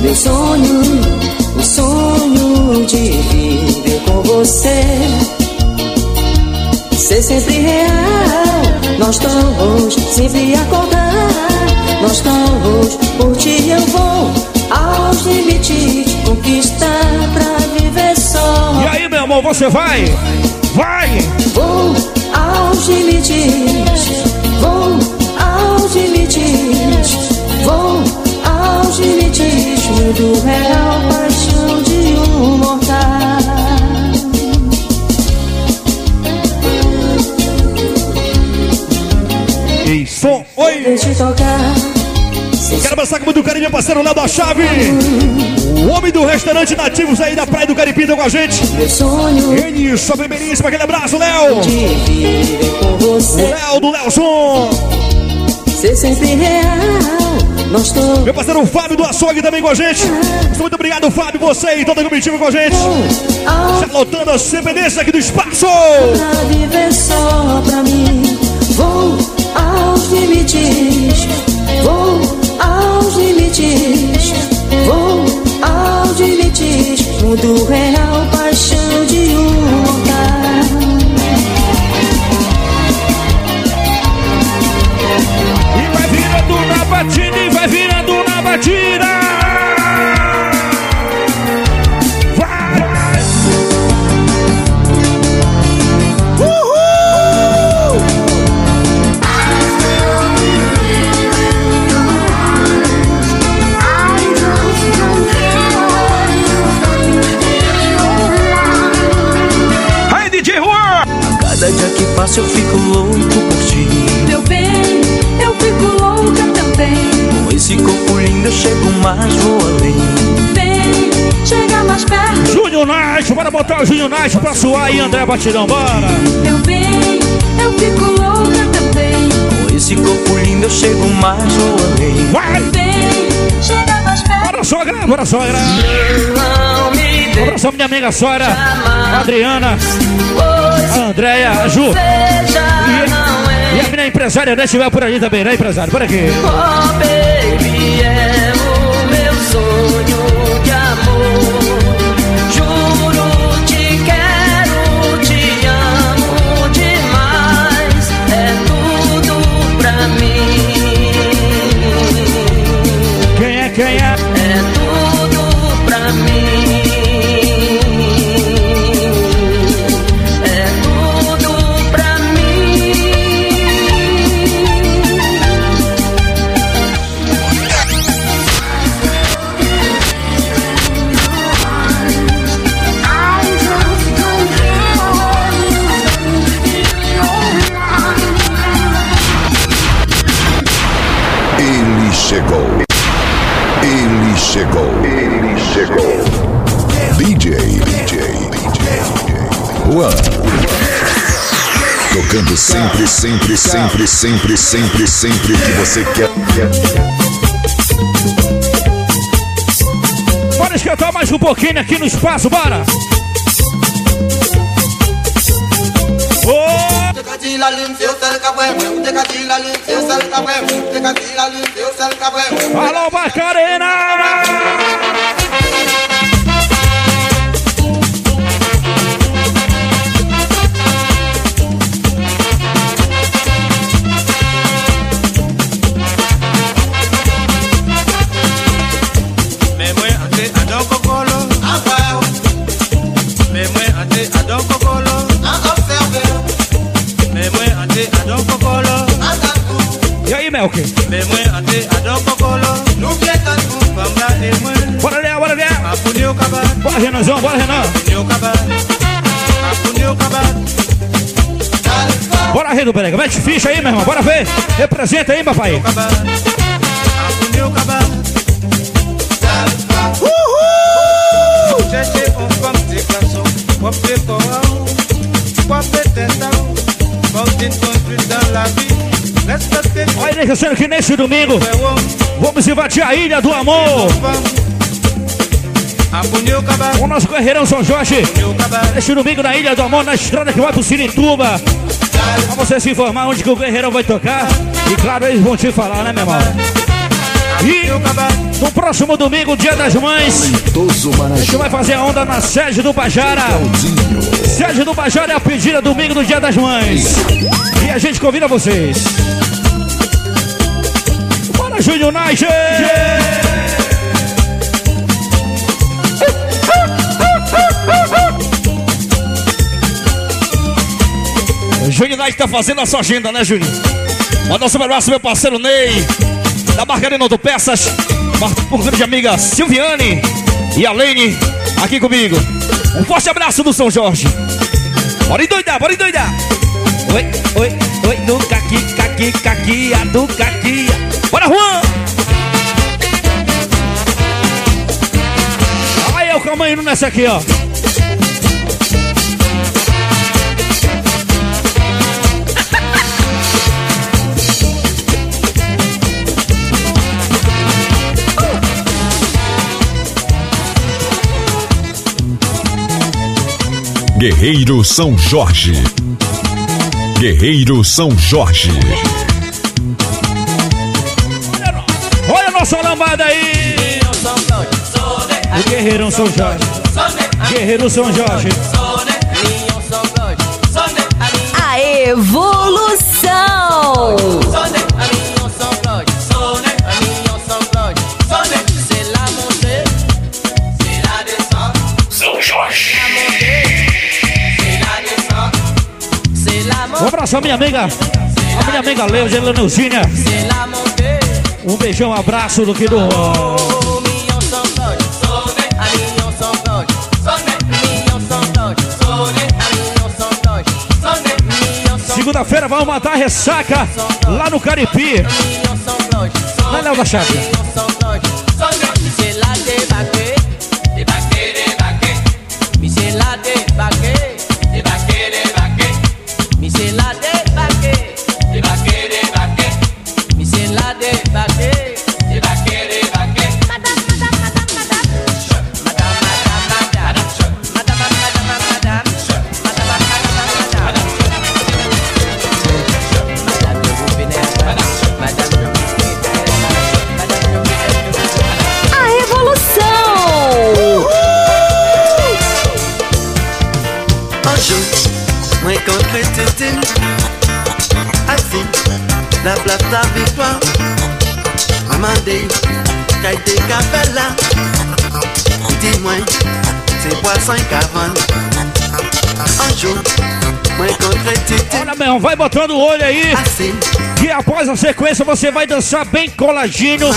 meu sonho, o sonho de viver com você. Ser sempre real, nós estamos sempre acordar. Nós estamos, por ti eu vou aos limites, conquistar pra viver só. E aí, meu amor, você vai? Vai! Vou aos limites, vou aos limites, vou aos limites, mundo real, paixão de um mortal. Isso, oi! Deixa tocar. Quero abraçar com muito carinho, meu parceiro Léo da Chave. O homem do restaurante nativos aí da Praia do Caripim tá com a gente. Meu sonho Ele, sua beberíssima, aquele abraço, Léo. O. Léo do Léoson. Ser sempre real. Meu parceiro Fábio do Açougue também com a gente. Muito obrigado, Fábio, você e toda a comitiva com a gente. Ao Já lotando as dependências aqui do espaço. pra viver só pra mim. Vou aos limites, vou aos limites, vou aos limites. Mundo real, paixão batida. Bora botar o Júnior Night pra suar aí, André Batidão, bora! Meu bem, eu fico louca também. Com esse corpo lindo eu chego mais, além. Vai! Vem, chega mais perto. Bora, sogra, bora, sogra! Não me abração, minha amiga sogra, Adriana, a Andréia, a Ju. é. E a minha empresária, né? Estiver por ali também, né, empresário? Por aqui. Oh, baby, é pra Tocando sempre, sempre, sempre, sempre, sempre, sempre que você quer. Bora esquentar mais um pouquinho aqui no espaço, bora! Ô! Alô, Macarena! Renanzão, bora, Renan! Bora, Rei do Berega, mete ficha aí, meu irmão, bora ver! Representa aí, papai! teta Olha, deixando que nesse domingo. vamos invadir a Ilha do Amor. O nosso guerreirão São Jorge. Neste domingo na Ilha do Amor, na estrada que vai pro Sinituba. Pra você se informar onde que o guerreirão vai tocar. E claro, eles vão te falar, né, meu irmão? E no próximo domingo, dia das mães, a gente vai fazer a onda na sede do Bajara. Sede do Bajara é a pedida domingo do dia das mães. E a gente convida vocês. Bora, Júnior Niger! Júnior Night tá fazendo a sua agenda, né, Júnior? Manda um super abraço, meu parceiro Ney, da Margarina Autopeças, por grande amiga Silviane e a Lene aqui comigo. Um forte abraço do São Jorge. Bora endoidar, bora endoidar. Oi, oi, oi, do caqui, caqui, caquia, do caquia. Bora, Juan! Aí, o calma indo nessa aqui, ó. Guerreiro São Jorge. Guerreiro São Jorge. Olha a nossa lambada aí! O Guerreirão São Jorge. Guerreiro São Jorge. A evolução. Um abraço à minha amiga, a minha amiga Leuza Leonelzinha. Um beijão, um abraço do que do. Segunda-feira vamos matar a ressaca lá no Caripi. Vai, Léo da Chave. Vai botando o olho aí. Que após a sequência você vai dançar bem coladinho.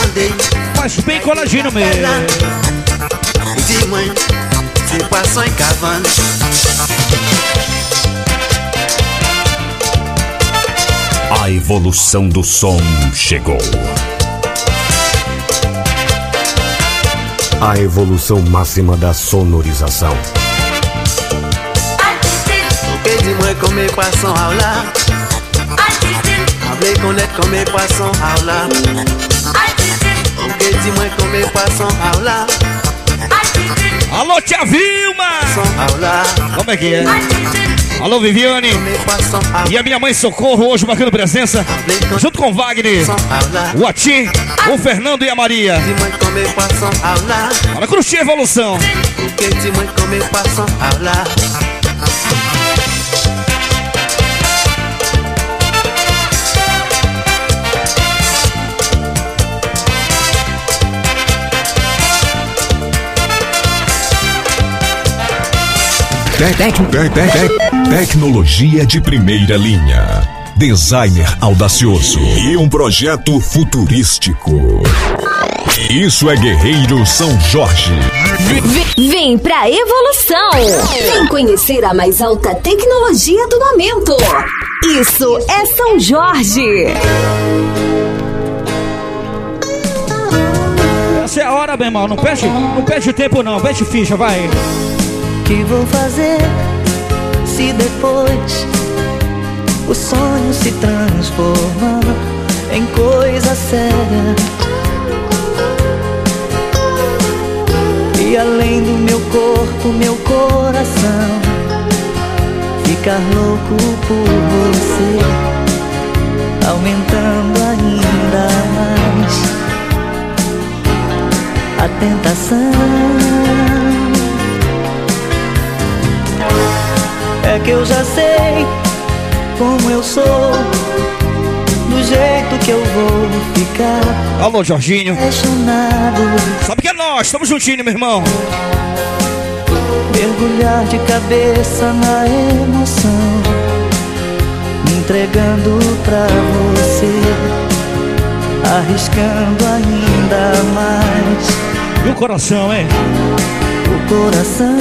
Mas bem coladinho mesmo. Dis-moi, c'est poisson cavane A evolução do som chegou. A evolução máxima da sonorização. Ok, dis-moi combien poisson a là Able connaître combien poisson a là Ok, dis-moi combien poisson a là Alô, tia Vilma! Como é que é? Alô, Viviane! E a minha mãe Socorro, hoje marcando presença, junto com o Wagner, o Atim, o Fernando e a Maria. Dis-moi combien poisson a là Bora curtir a evolução. Tec- tec- tec- Tecnologia de primeira linha. Designer audacioso e um projeto futurístico. Isso é Guerreiro São Jorge. Vem, vem pra evolução. Vem conhecer a mais alta tecnologia do momento. Isso é São Jorge. Essa é a hora, meu irmão. Não perde, não perde tempo, não. Perde ficha, vai. Que vou fazer se depois o sonho se transforma em coisa séria. E além do meu corpo, meu coração ficar louco por você, aumentando ainda mais a tentação. É que eu já sei como eu sou, do jeito que eu vou ficar. Alô, Jorginho. Apaixonado. Sabe que é nós, estamos juntinho, meu irmão. Mergulhar de cabeça na emoção, me entregando pra você, arriscando ainda mais. E o coração, hein? O coração.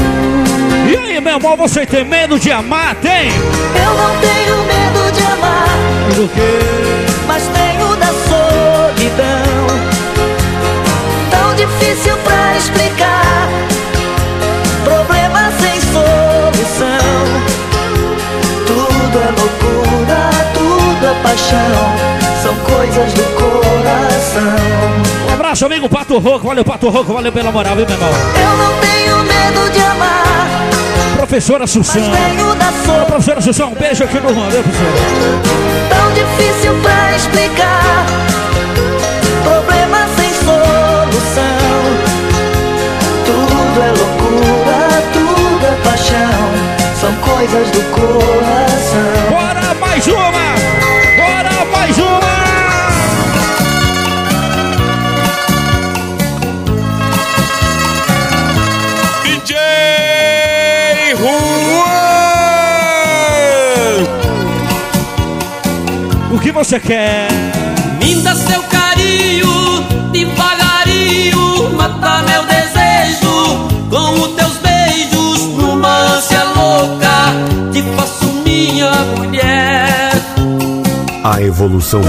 E aí, meu amor, você tem medo de amar? Tem? Eu não tenho medo de amar. Do quê? Mas tenho da solidão. Tão difícil pra explicar. Problema sem solução. Tudo é loucura, é paixão. São coisas do coração. Um abraço, amigo Pato Roco. Valeu, Pato Roco. Valeu pela moral, viu, meu irmão? Eu não tenho medo de amar. Professora Sussão. Ô, professora Sussão, um beijo aqui no Juan, viu, professora? Tão difícil pra explicar. Problema sem solução. Tudo é loucura, tudo é paixão. São coisas do coração. Bora mais uma! Mais uma! DJ Juan! O que você quer? Me dá seu carinho, devagarinho, mata meu desejo com os teus beijos, numa ânsia louca, te faço minha mulher. A evolução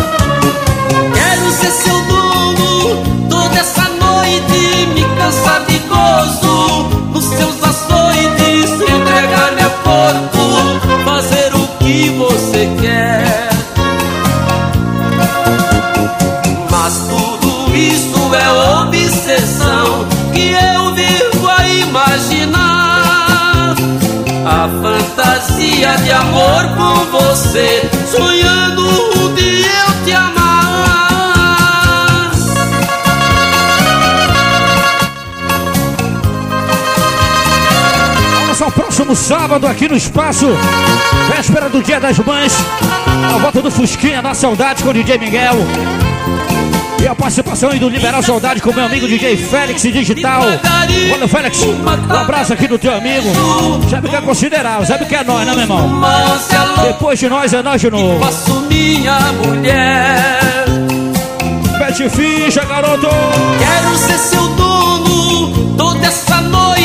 Próximo sábado aqui no espaço. Véspera do Dia das Mães. A volta do Fusquinha na Saudade com o DJ Miguel. E a participação aí do Liberal Saudade com meu amigo DJ Félix Digital. Olha, Félix, um abraço aqui do teu amigo. Sabe que é considerável, sabe que é nós, né, meu irmão? Depois de nós é nós de novo. ficha, garoto! Quero ser seu dono toda essa noite,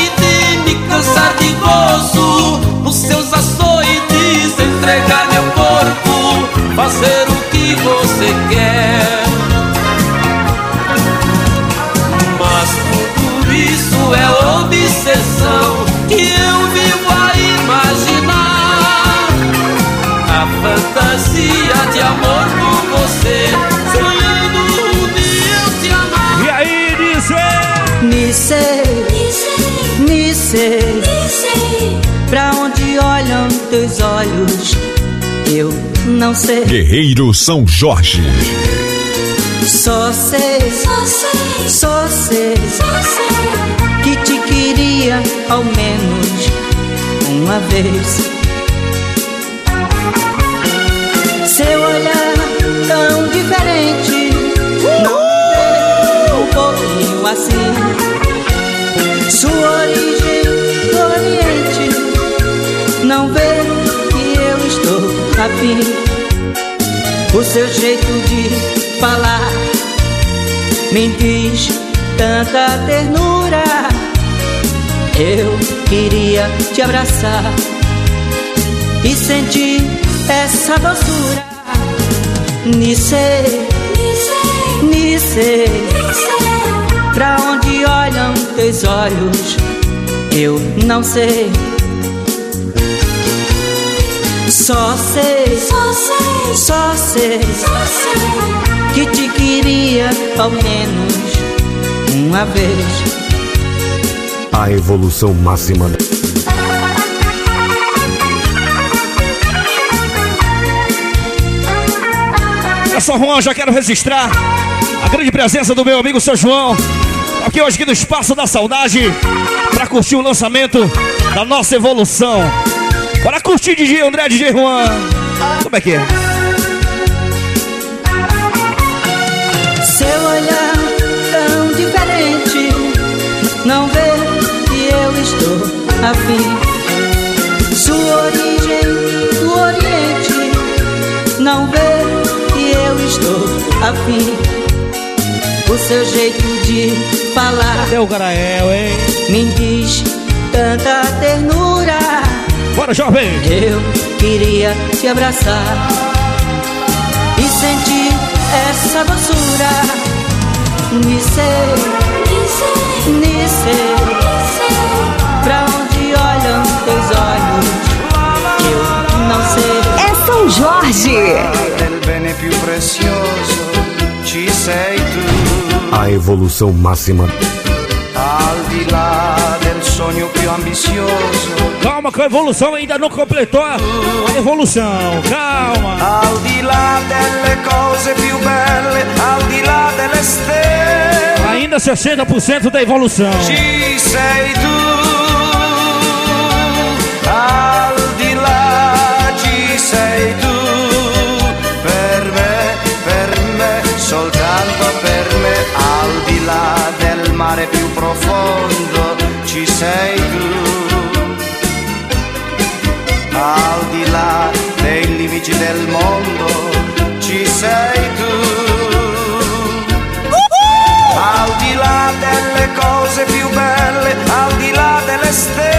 me cansar de gozo nos seus açoites, entregar meu corpo, fazer o que você quer. Mas tudo isso é obsessão que eu vivo a imaginar. A fantasia de amor teus olhos, eu não sei. Guerreiro São Jorge. Só sei, só sei, que te queria ao menos uma vez. Seu olhar tão diferente, não um pouquinho assim. Sua origem afim. O seu jeito de falar me diz tanta ternura. Eu queria te abraçar e sentir essa doçura. Nice, Nice, pra onde olham teus olhos, eu não sei. Só sei, Só sei que te queria ao menos uma vez. A evolução máxima. Só, Juan, já quero registrar a grande presença do meu amigo seu João. Aqui hoje aqui no Espaço da Saudade para curtir o lançamento da nossa evolução. Bora curtir DJ André DJ Juan. Como é que é? Seu olhar tão diferente Não vê que eu estou afim Sua origem do Oriente Não vê que eu estou afim O seu jeito de falar Cadê o Garael, hein? Me diz tanta ternura Bora, jovem! Eu queria te abraçar E sentir essa doçura Nice, Nice Pra onde olham teus olhos Eu não sei É São Jorge. Sei. A evolução máxima. Al sogno più ambizioso. Calma que a evolução ainda não completou a evolução. Calma. Al di là delle cose più belle, al di là delle stelle. Ainda 60% da evolução. Ci sei tu. Al di là ci sei tu. Per me, per me, soltanto per me. Al di là del mare più ci sei tu. Al di là dei limiti del mondo ci sei tu. Al di là delle cose più belle, al di là delle stelle,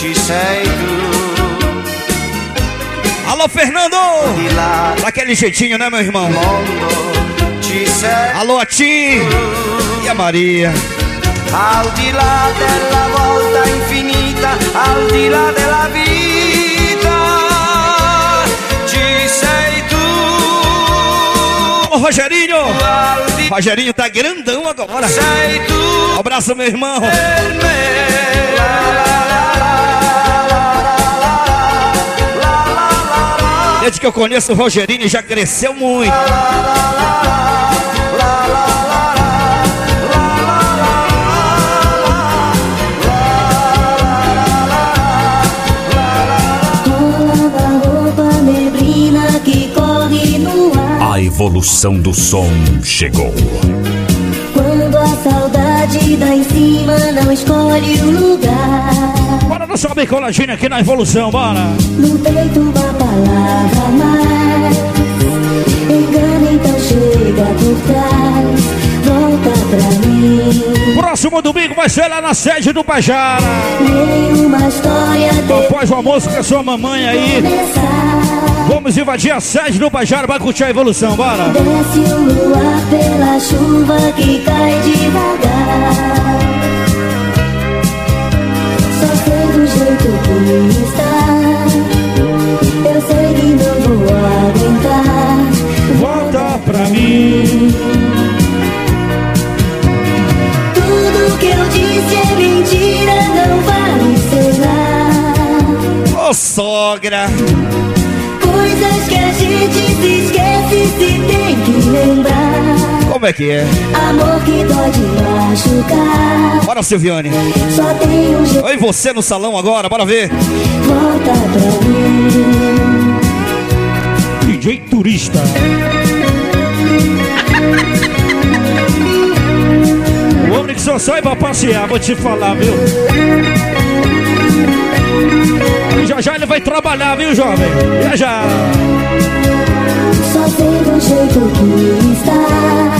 sei tu. Alô, Fernando! Daquele jeitinho, né, meu irmão? Alô, a Tim e a Maria. Al di là della volta infinita, al di là della vita, ci sei tu. Alô, Rogerinho! Rogerinho tá grandão agora. Sei tu. Abraço, meu irmão. Per que eu conheço o Rogerinho, já cresceu muito. A evolução do som chegou. Quando a saudade dá em cima, não escolhe o lugar. Bora no Sobe Coladinho aqui na Evolução, bora. No peito uma palavra a mais. Engana, então chega por trás. Volta pra mim. Próximo domingo vai ser lá na sede do Pajara. Nenhuma história Após o almoço com a sua mamãe aí. Vamos invadir a sede do Pajara para curtir a evolução, bora. Desce o luar pela chuva que cai devagar. Só sei do jeito que está. Eu sei que não vou aguentar. Volta pra mim. Tudo que eu disse é mentira, não vale ser lá. Ô sogra. Coisas que a gente se esquece se tem que lembrar. Como é que é? Amor que dói de machucar. Bora, Silviane. Só tem um jeito. Oi, você no salão agora, bora ver. Volta pra mim. DJ Turista. O homem que só sai pra passear, vou te falar, viu? Já já ele vai trabalhar, viu, jovem? Já já. Só sei do jeito que está.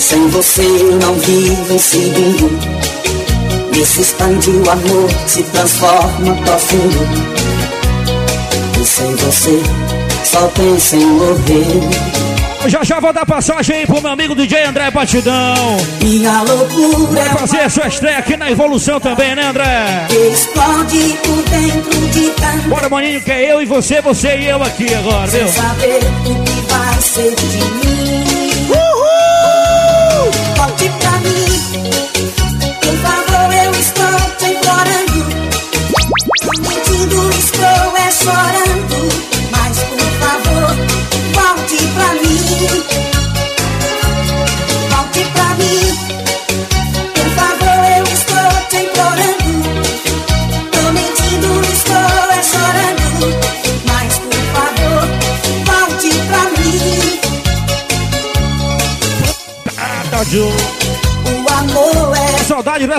sem você eu não vivo em segundo. Nesse instante o amor se transforma profundo. E sem você, só penso em morrer. Já já vou dar passagem aí pro meu amigo DJ André Batidão. Minha loucura. Vai fazer a sua estreia aqui na Evolução também, né, André? Explode por dentro de tanto. Bora, maninho, que é eu e você, você e eu aqui agora, Sem viu? saber o que vai ser de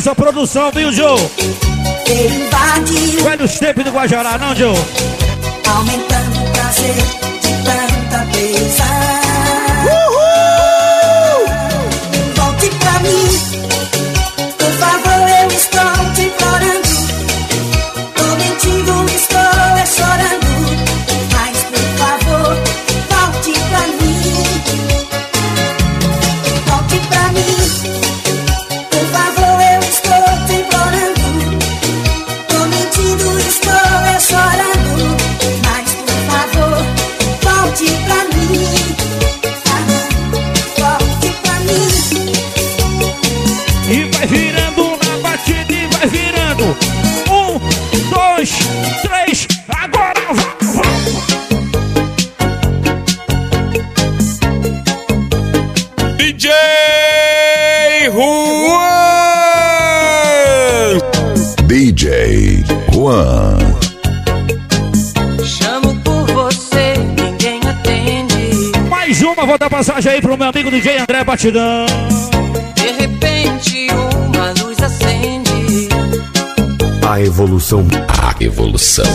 Dessa produção, viu, Joe? Velhos tempos do Guajará, não, Joe? aumentando o prazer meu amigo DJ André Batidão. De repente, uma luz acende. A evolução. A evolução.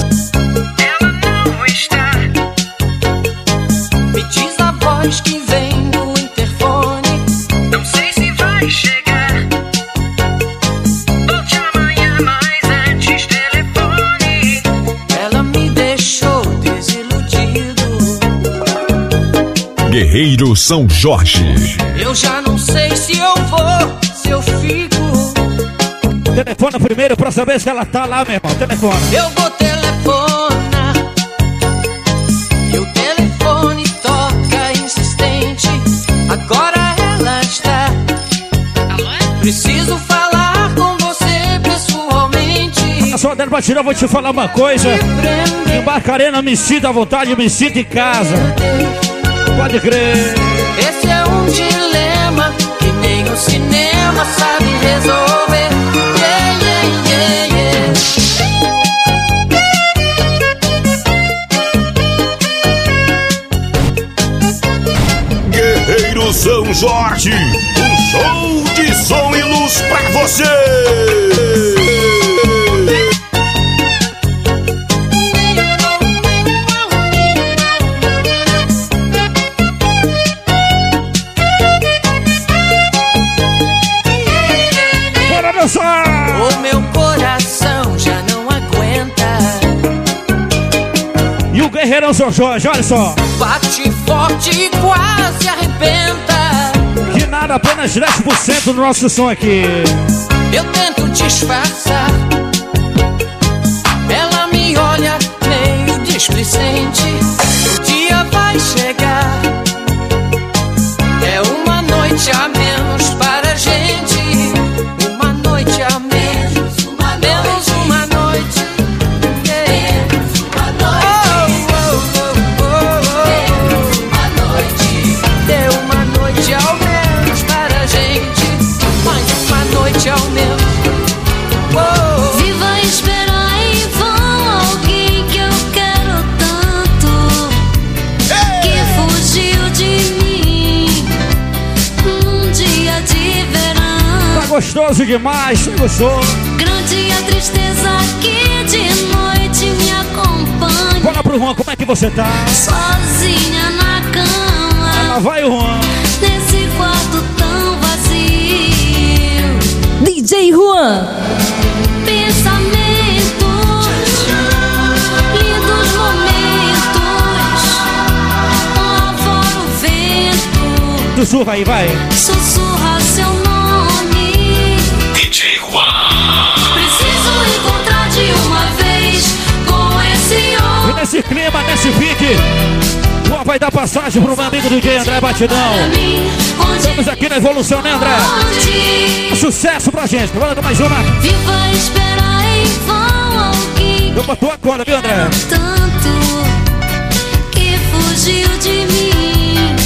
Guerreiro São Jorge. Eu já não sei se eu vou, se eu fico. Telefona primeiro pra saber se ela tá lá, meu irmão. Telefona. Eu vou telefonar. E o telefone toca insistente. Agora ela está. Preciso falar com você pessoalmente. A sua André Batidão, vou te falar uma coisa. Em Barcarena me sinto à vontade, me sinto em casa. Pode crer. Esse é um dilema que nem o cinema sabe resolver. Yeah, yeah, yeah, yeah. Guerreiro São Jorge, um show de som e luz pra você! O São Jorge, olha só. Bate forte e quase arrebenta. Que nada, apenas 10% do nosso som aqui. Eu tento disfarçar. Ela me olha meio displicente. O dia vai chegar. É uma noite a menos para gostoso demais, você gostou? Grande a tristeza que de noite me acompanha. Fala pro Juan, como é que você tá? Sozinha na cama. Lá vai o Juan. Nesse quarto tão vazio. DJ Juan. Pensamentos, lindos momentos. Lá fora o vento Sussurra aí, vai. sussurra seu nome. Nesse clima, nesse pique, Juan vai dar passagem pro meu amigo DJ André Batidão. Estamos aqui na evolução, né, André? Sucesso pra gente. Vamos mais uma. Viva esperar em vão alguém Eu botou a corda, viu, André? tanto que fugiu de mim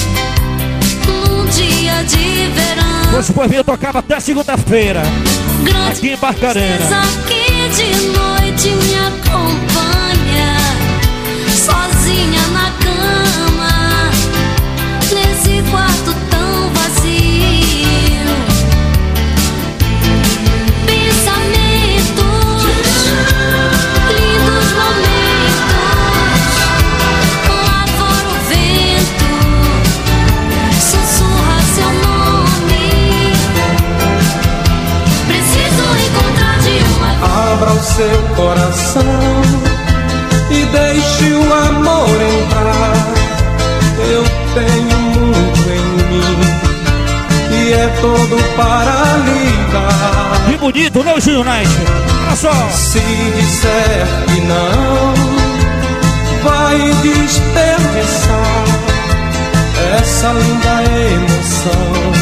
num dia de verão. Hoje por mim eu tocava até segunda-feira. Aqui em Barcarena. que de noite me acompanha, o seu coração e deixe o amor entrar. Eu tenho muito em mim e é todo para lhe dar. Que bonito, não, Júnior Nice? Olha só. Se disser que não, vai desperdiçar essa linda emoção.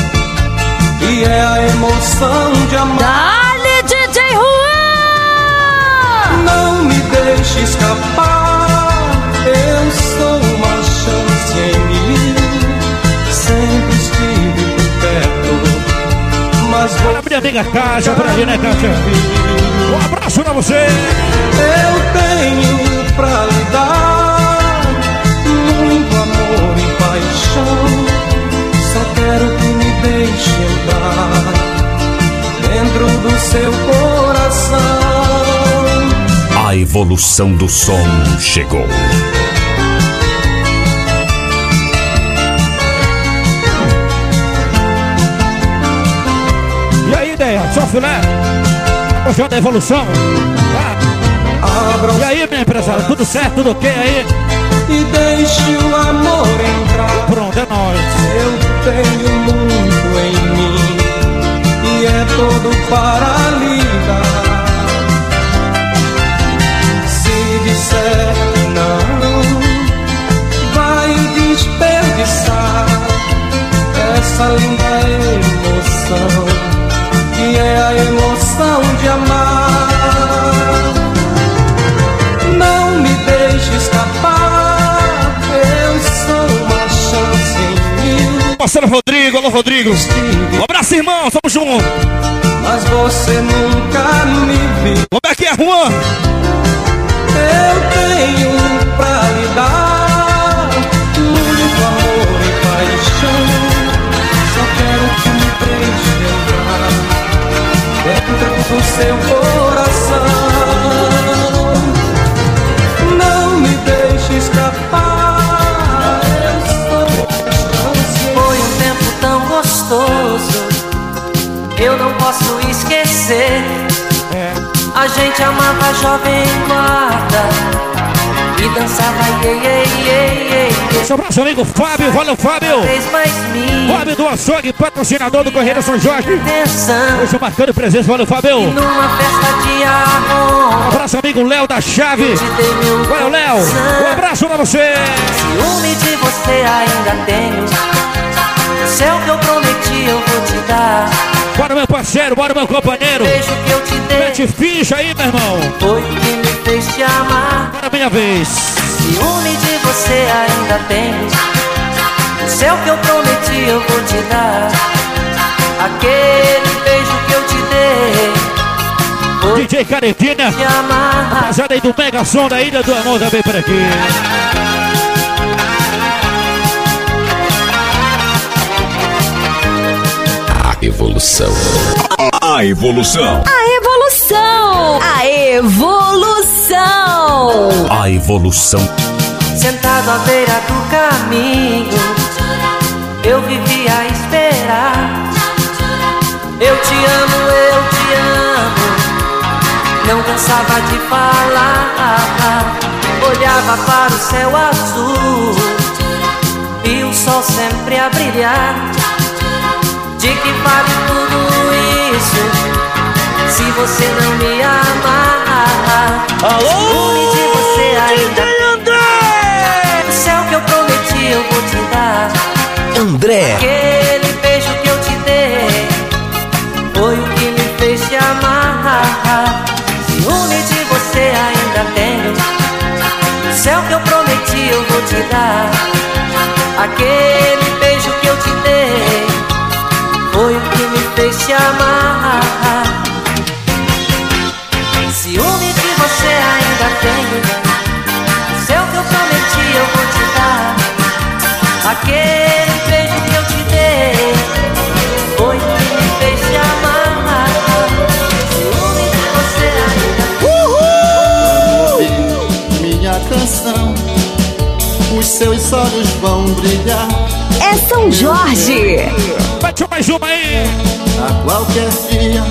E é a emoção de amar. Não me deixe escapar. Eu sou uma chance em mim. Sempre estive por perto, mas vou. Olha, minha amiga Kátia, por aí, né, Kátia? Um abraço pra você. Eu tenho pra lhe dar muito amor e paixão. Só quero que me deixe entrar dentro do seu coração. A evolução do som chegou. E aí, ideia? Só filé? Gostou da evolução? Abra E aí, minha empresária? Tudo certo? Tudo ok aí? e deixe o amor entrar. Pronto, é nóis. Eu tenho muito em mim e é todo para lhe Que não, vai desperdiçar essa linda emoção que é a emoção de amar. Não me deixe escapar, eu sou uma chance em mim. Parceiro Rodrigo, alô Rodrigo. Um abraço, irmão, tamo junto. Mas você nunca gente amava jovem guarda e dançava iê, iê, iê, iê. Seu abraço, amigo Fábio. Valeu, Fábio. Fábio do Açougue, patrocinador do Correio São Jorge. Hoje marcando presença. Valeu, Fábio. Numa festa de amor. Abraço, amigo Léo da Chave. Valeu, Léo. Um abraço pra você. Ciúme de você ainda tenho. Céu que eu prometi eu vou te dar. Bora, meu parceiro. Bora, meu companheiro. Beijo que eu te dei. Mete ficha aí, meu irmão. Foi que me fez te amar. Agora minha vez. Ciúme de você ainda tenho. O céu que eu prometi eu vou te dar. Aquele beijo que eu te dei. DJ Caretina. Rapaziada aí do Mega Som da Ilha do Amor também por aqui. Evolução. A evolução. A evolução! A evolução! A evolução. Sentado à beira do caminho, eu vivia a esperar. Eu te amo, eu te amo. Não cansava de falar. Olhava para o céu azul e o sol sempre a brilhar. De que vale tudo isso se você não me amar? Alô? De você ainda. O céu que eu prometi eu vou te dar. André. Aquele beijo que eu te dei foi o que me fez te amar. Ciúme de você ainda tenho. O céu que eu prometi eu vou te dar. Aquele Jorge! Bate mais uma aí! a qualquer dia,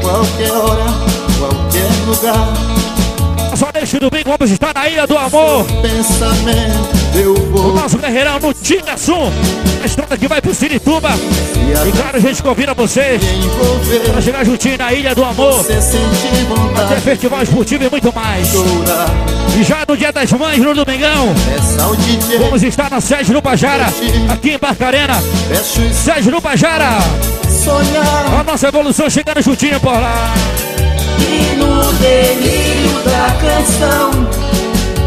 qualquer hora, qualquer lugar. Só deixa do bem, vamos estar na Ilha do Amor. O nosso guerreirão no Tigaçum. A estrada que vai pro Sirituba. E claro, a gente convida vocês para chegar juntinho na Ilha do Amor. Vontade Ter festival esportivo e muito mais. E já no Dia das Mães, no Domingão, DJ, vamos estar na Sede no Bajara, aqui em Barcarena. Sede no Bajara. sonhar A nossa evolução chegando juntinho por lá. E no delírio da canção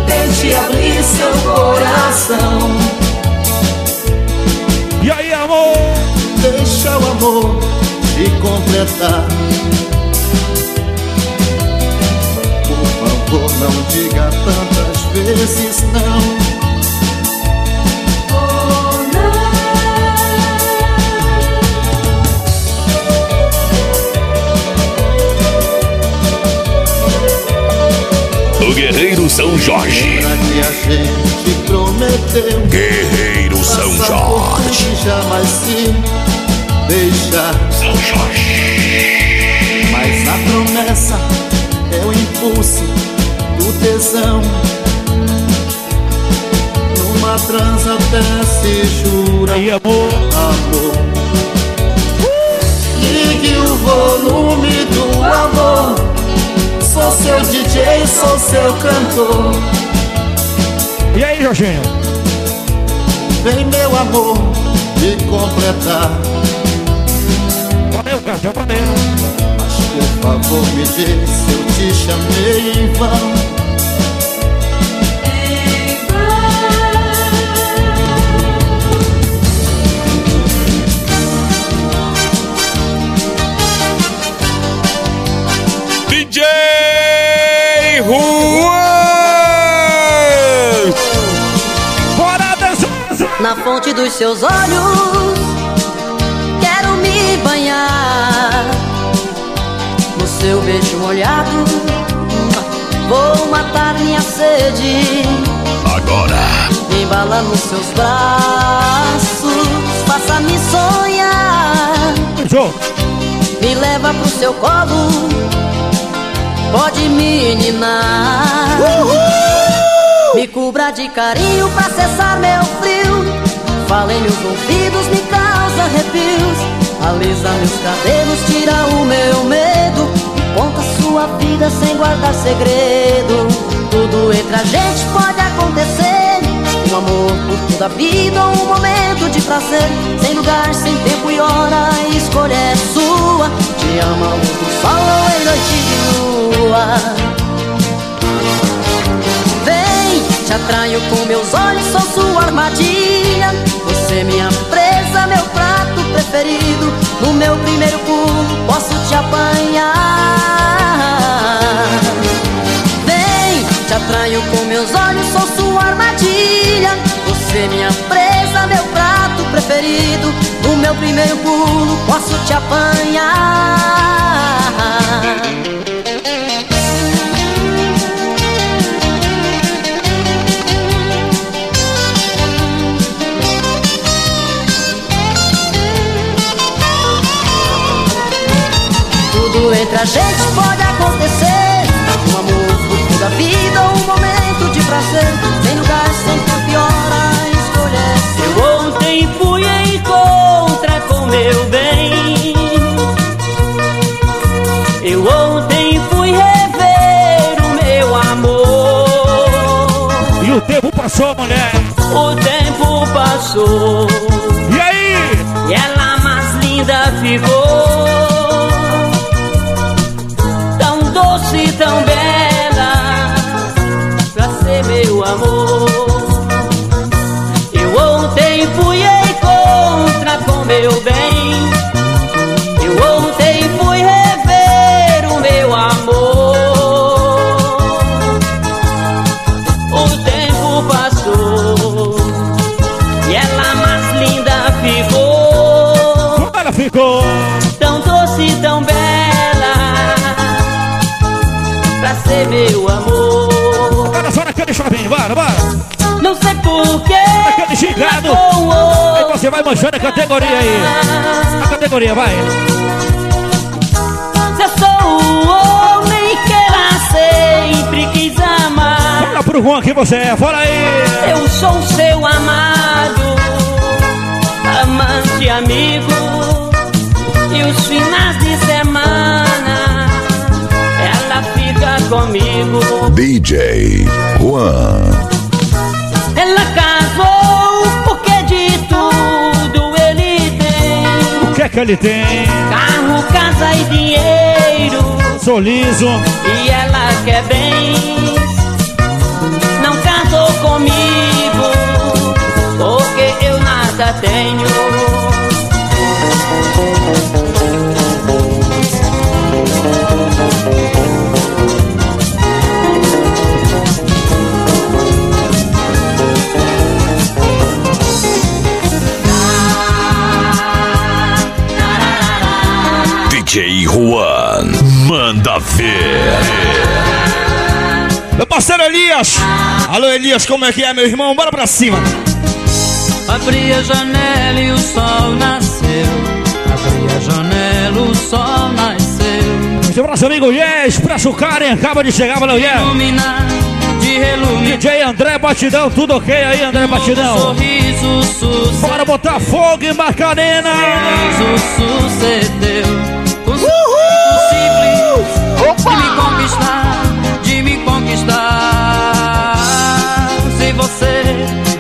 Tente abrir seu coração E aí, amor? Deixa o amor te completar. Por favor, não diga tantas vezes não. Guerreiro São Jorge. Que a gente prometeu. Guerreiro São Jorge. e jamais se deixar. São Jorge. Mas a promessa é o impulso do tesão. Numa transa até se jura. Aí, amor. amor. Ligue o volume do amor. Sou seu DJ, sou seu cantor. E aí, Jorginho? Vem meu amor me completar. Valeu, Cássio, valeu. Mas por favor me diz se eu te chamei em vão. DJ Juan. Bora dançar! Na fonte dos seus olhos Quero me banhar No seu beijo molhado Vou matar minha sede Agora. Embala nos seus braços Faça-me sonhar Jô, Me leva pro seu colo Pode me ninar Me cubra de carinho pra cessar meu frio. Fala em meus ouvidos, me causa arrepios. Alisa meus cabelos, tira o meu medo. Conta sua vida sem guardar segredo. Tudo entre a gente pode acontecer Um amor. Por toda a vida um momento de prazer. Sem lugar, sem tempo e hora, a escolha é sua. Te luz do sol em noite de lua. Vem, te atraio com meus olhos, sou sua armadilha. Você minha presa, meu prato preferido. No meu primeiro pulo posso te apanhar. Vem, te atraio com meus olhos, sou sua armadilha Você minha presa, meu prato preferido No meu primeiro pulo posso te apanhar. Tudo entre a gente pode acontecer. Um amor por toda a vida, um momento de prazer. Meu bem. Eu ontem fui rever o meu amor. E o tempo passou, mulher. O tempo passou. E aí? E ela mais linda ficou. Tão doce, tão bela. Pra ser meu amor. Eu ontem fui em contra com meu bem. Ser meu amor. Olha só naquele shopping, bora, bora. Não sei porquê. Naquele. Oh, oh. Aí você vai manchando a categoria aí. A categoria, vai. Se eu sou o homem que ela sempre quis amar. Fala pro Juan que você é, fala aí. Eu sou seu amado, amante amigo. E os finais de semana comigo. DJ Juan. Ela casou porque de tudo ele tem. O que é que ele tem? Carro, casa e dinheiro. Sou liso. E ela quer bens. Não casou comigo, porque eu nada tenho. Juan. Manda ver. Meu parceiro Elias. Alô, Elias, como é que é, meu irmão? Bora pra cima. Abri a janela e o sol nasceu. Abri a janela, o sol nasceu. Seu nosso amigo Yes, Preço Karen, acaba de chegar, valeu Yes. Iluminar, de reluminar. DJ André Batidão, tudo ok aí, André Batidão? Sorriso. Bora botar fogo em Macarena. Sorriso sucedeu. Simples de me conquistar, de me conquistar. Se você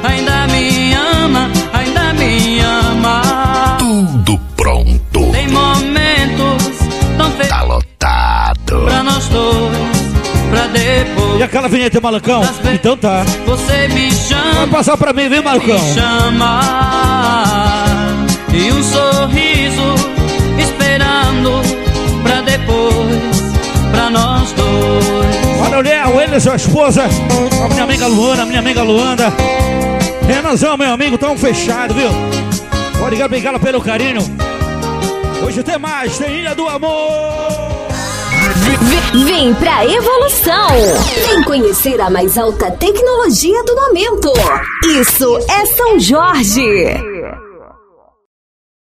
ainda me ama, ainda me ama. Tudo pronto. Tem momentos tão felizes Tá lotado. pra nós dois, pra depois. E aquela vinheta, Malucão? Então tá. Você me chama. Vai passar pra mim, vem, Malucão? Me chama e um sorriso Olha o Léo, ele e sua esposa, a minha amiga Luana, a minha amiga Luanda. Renanzão, meu amigo, tão fechado, viu? Obrigado, obrigado pelo carinho. Hoje tem mais, tem Ilha do Amor. Vem, pra evolução. Vem conhecer a mais alta tecnologia do momento. Isso é São Jorge.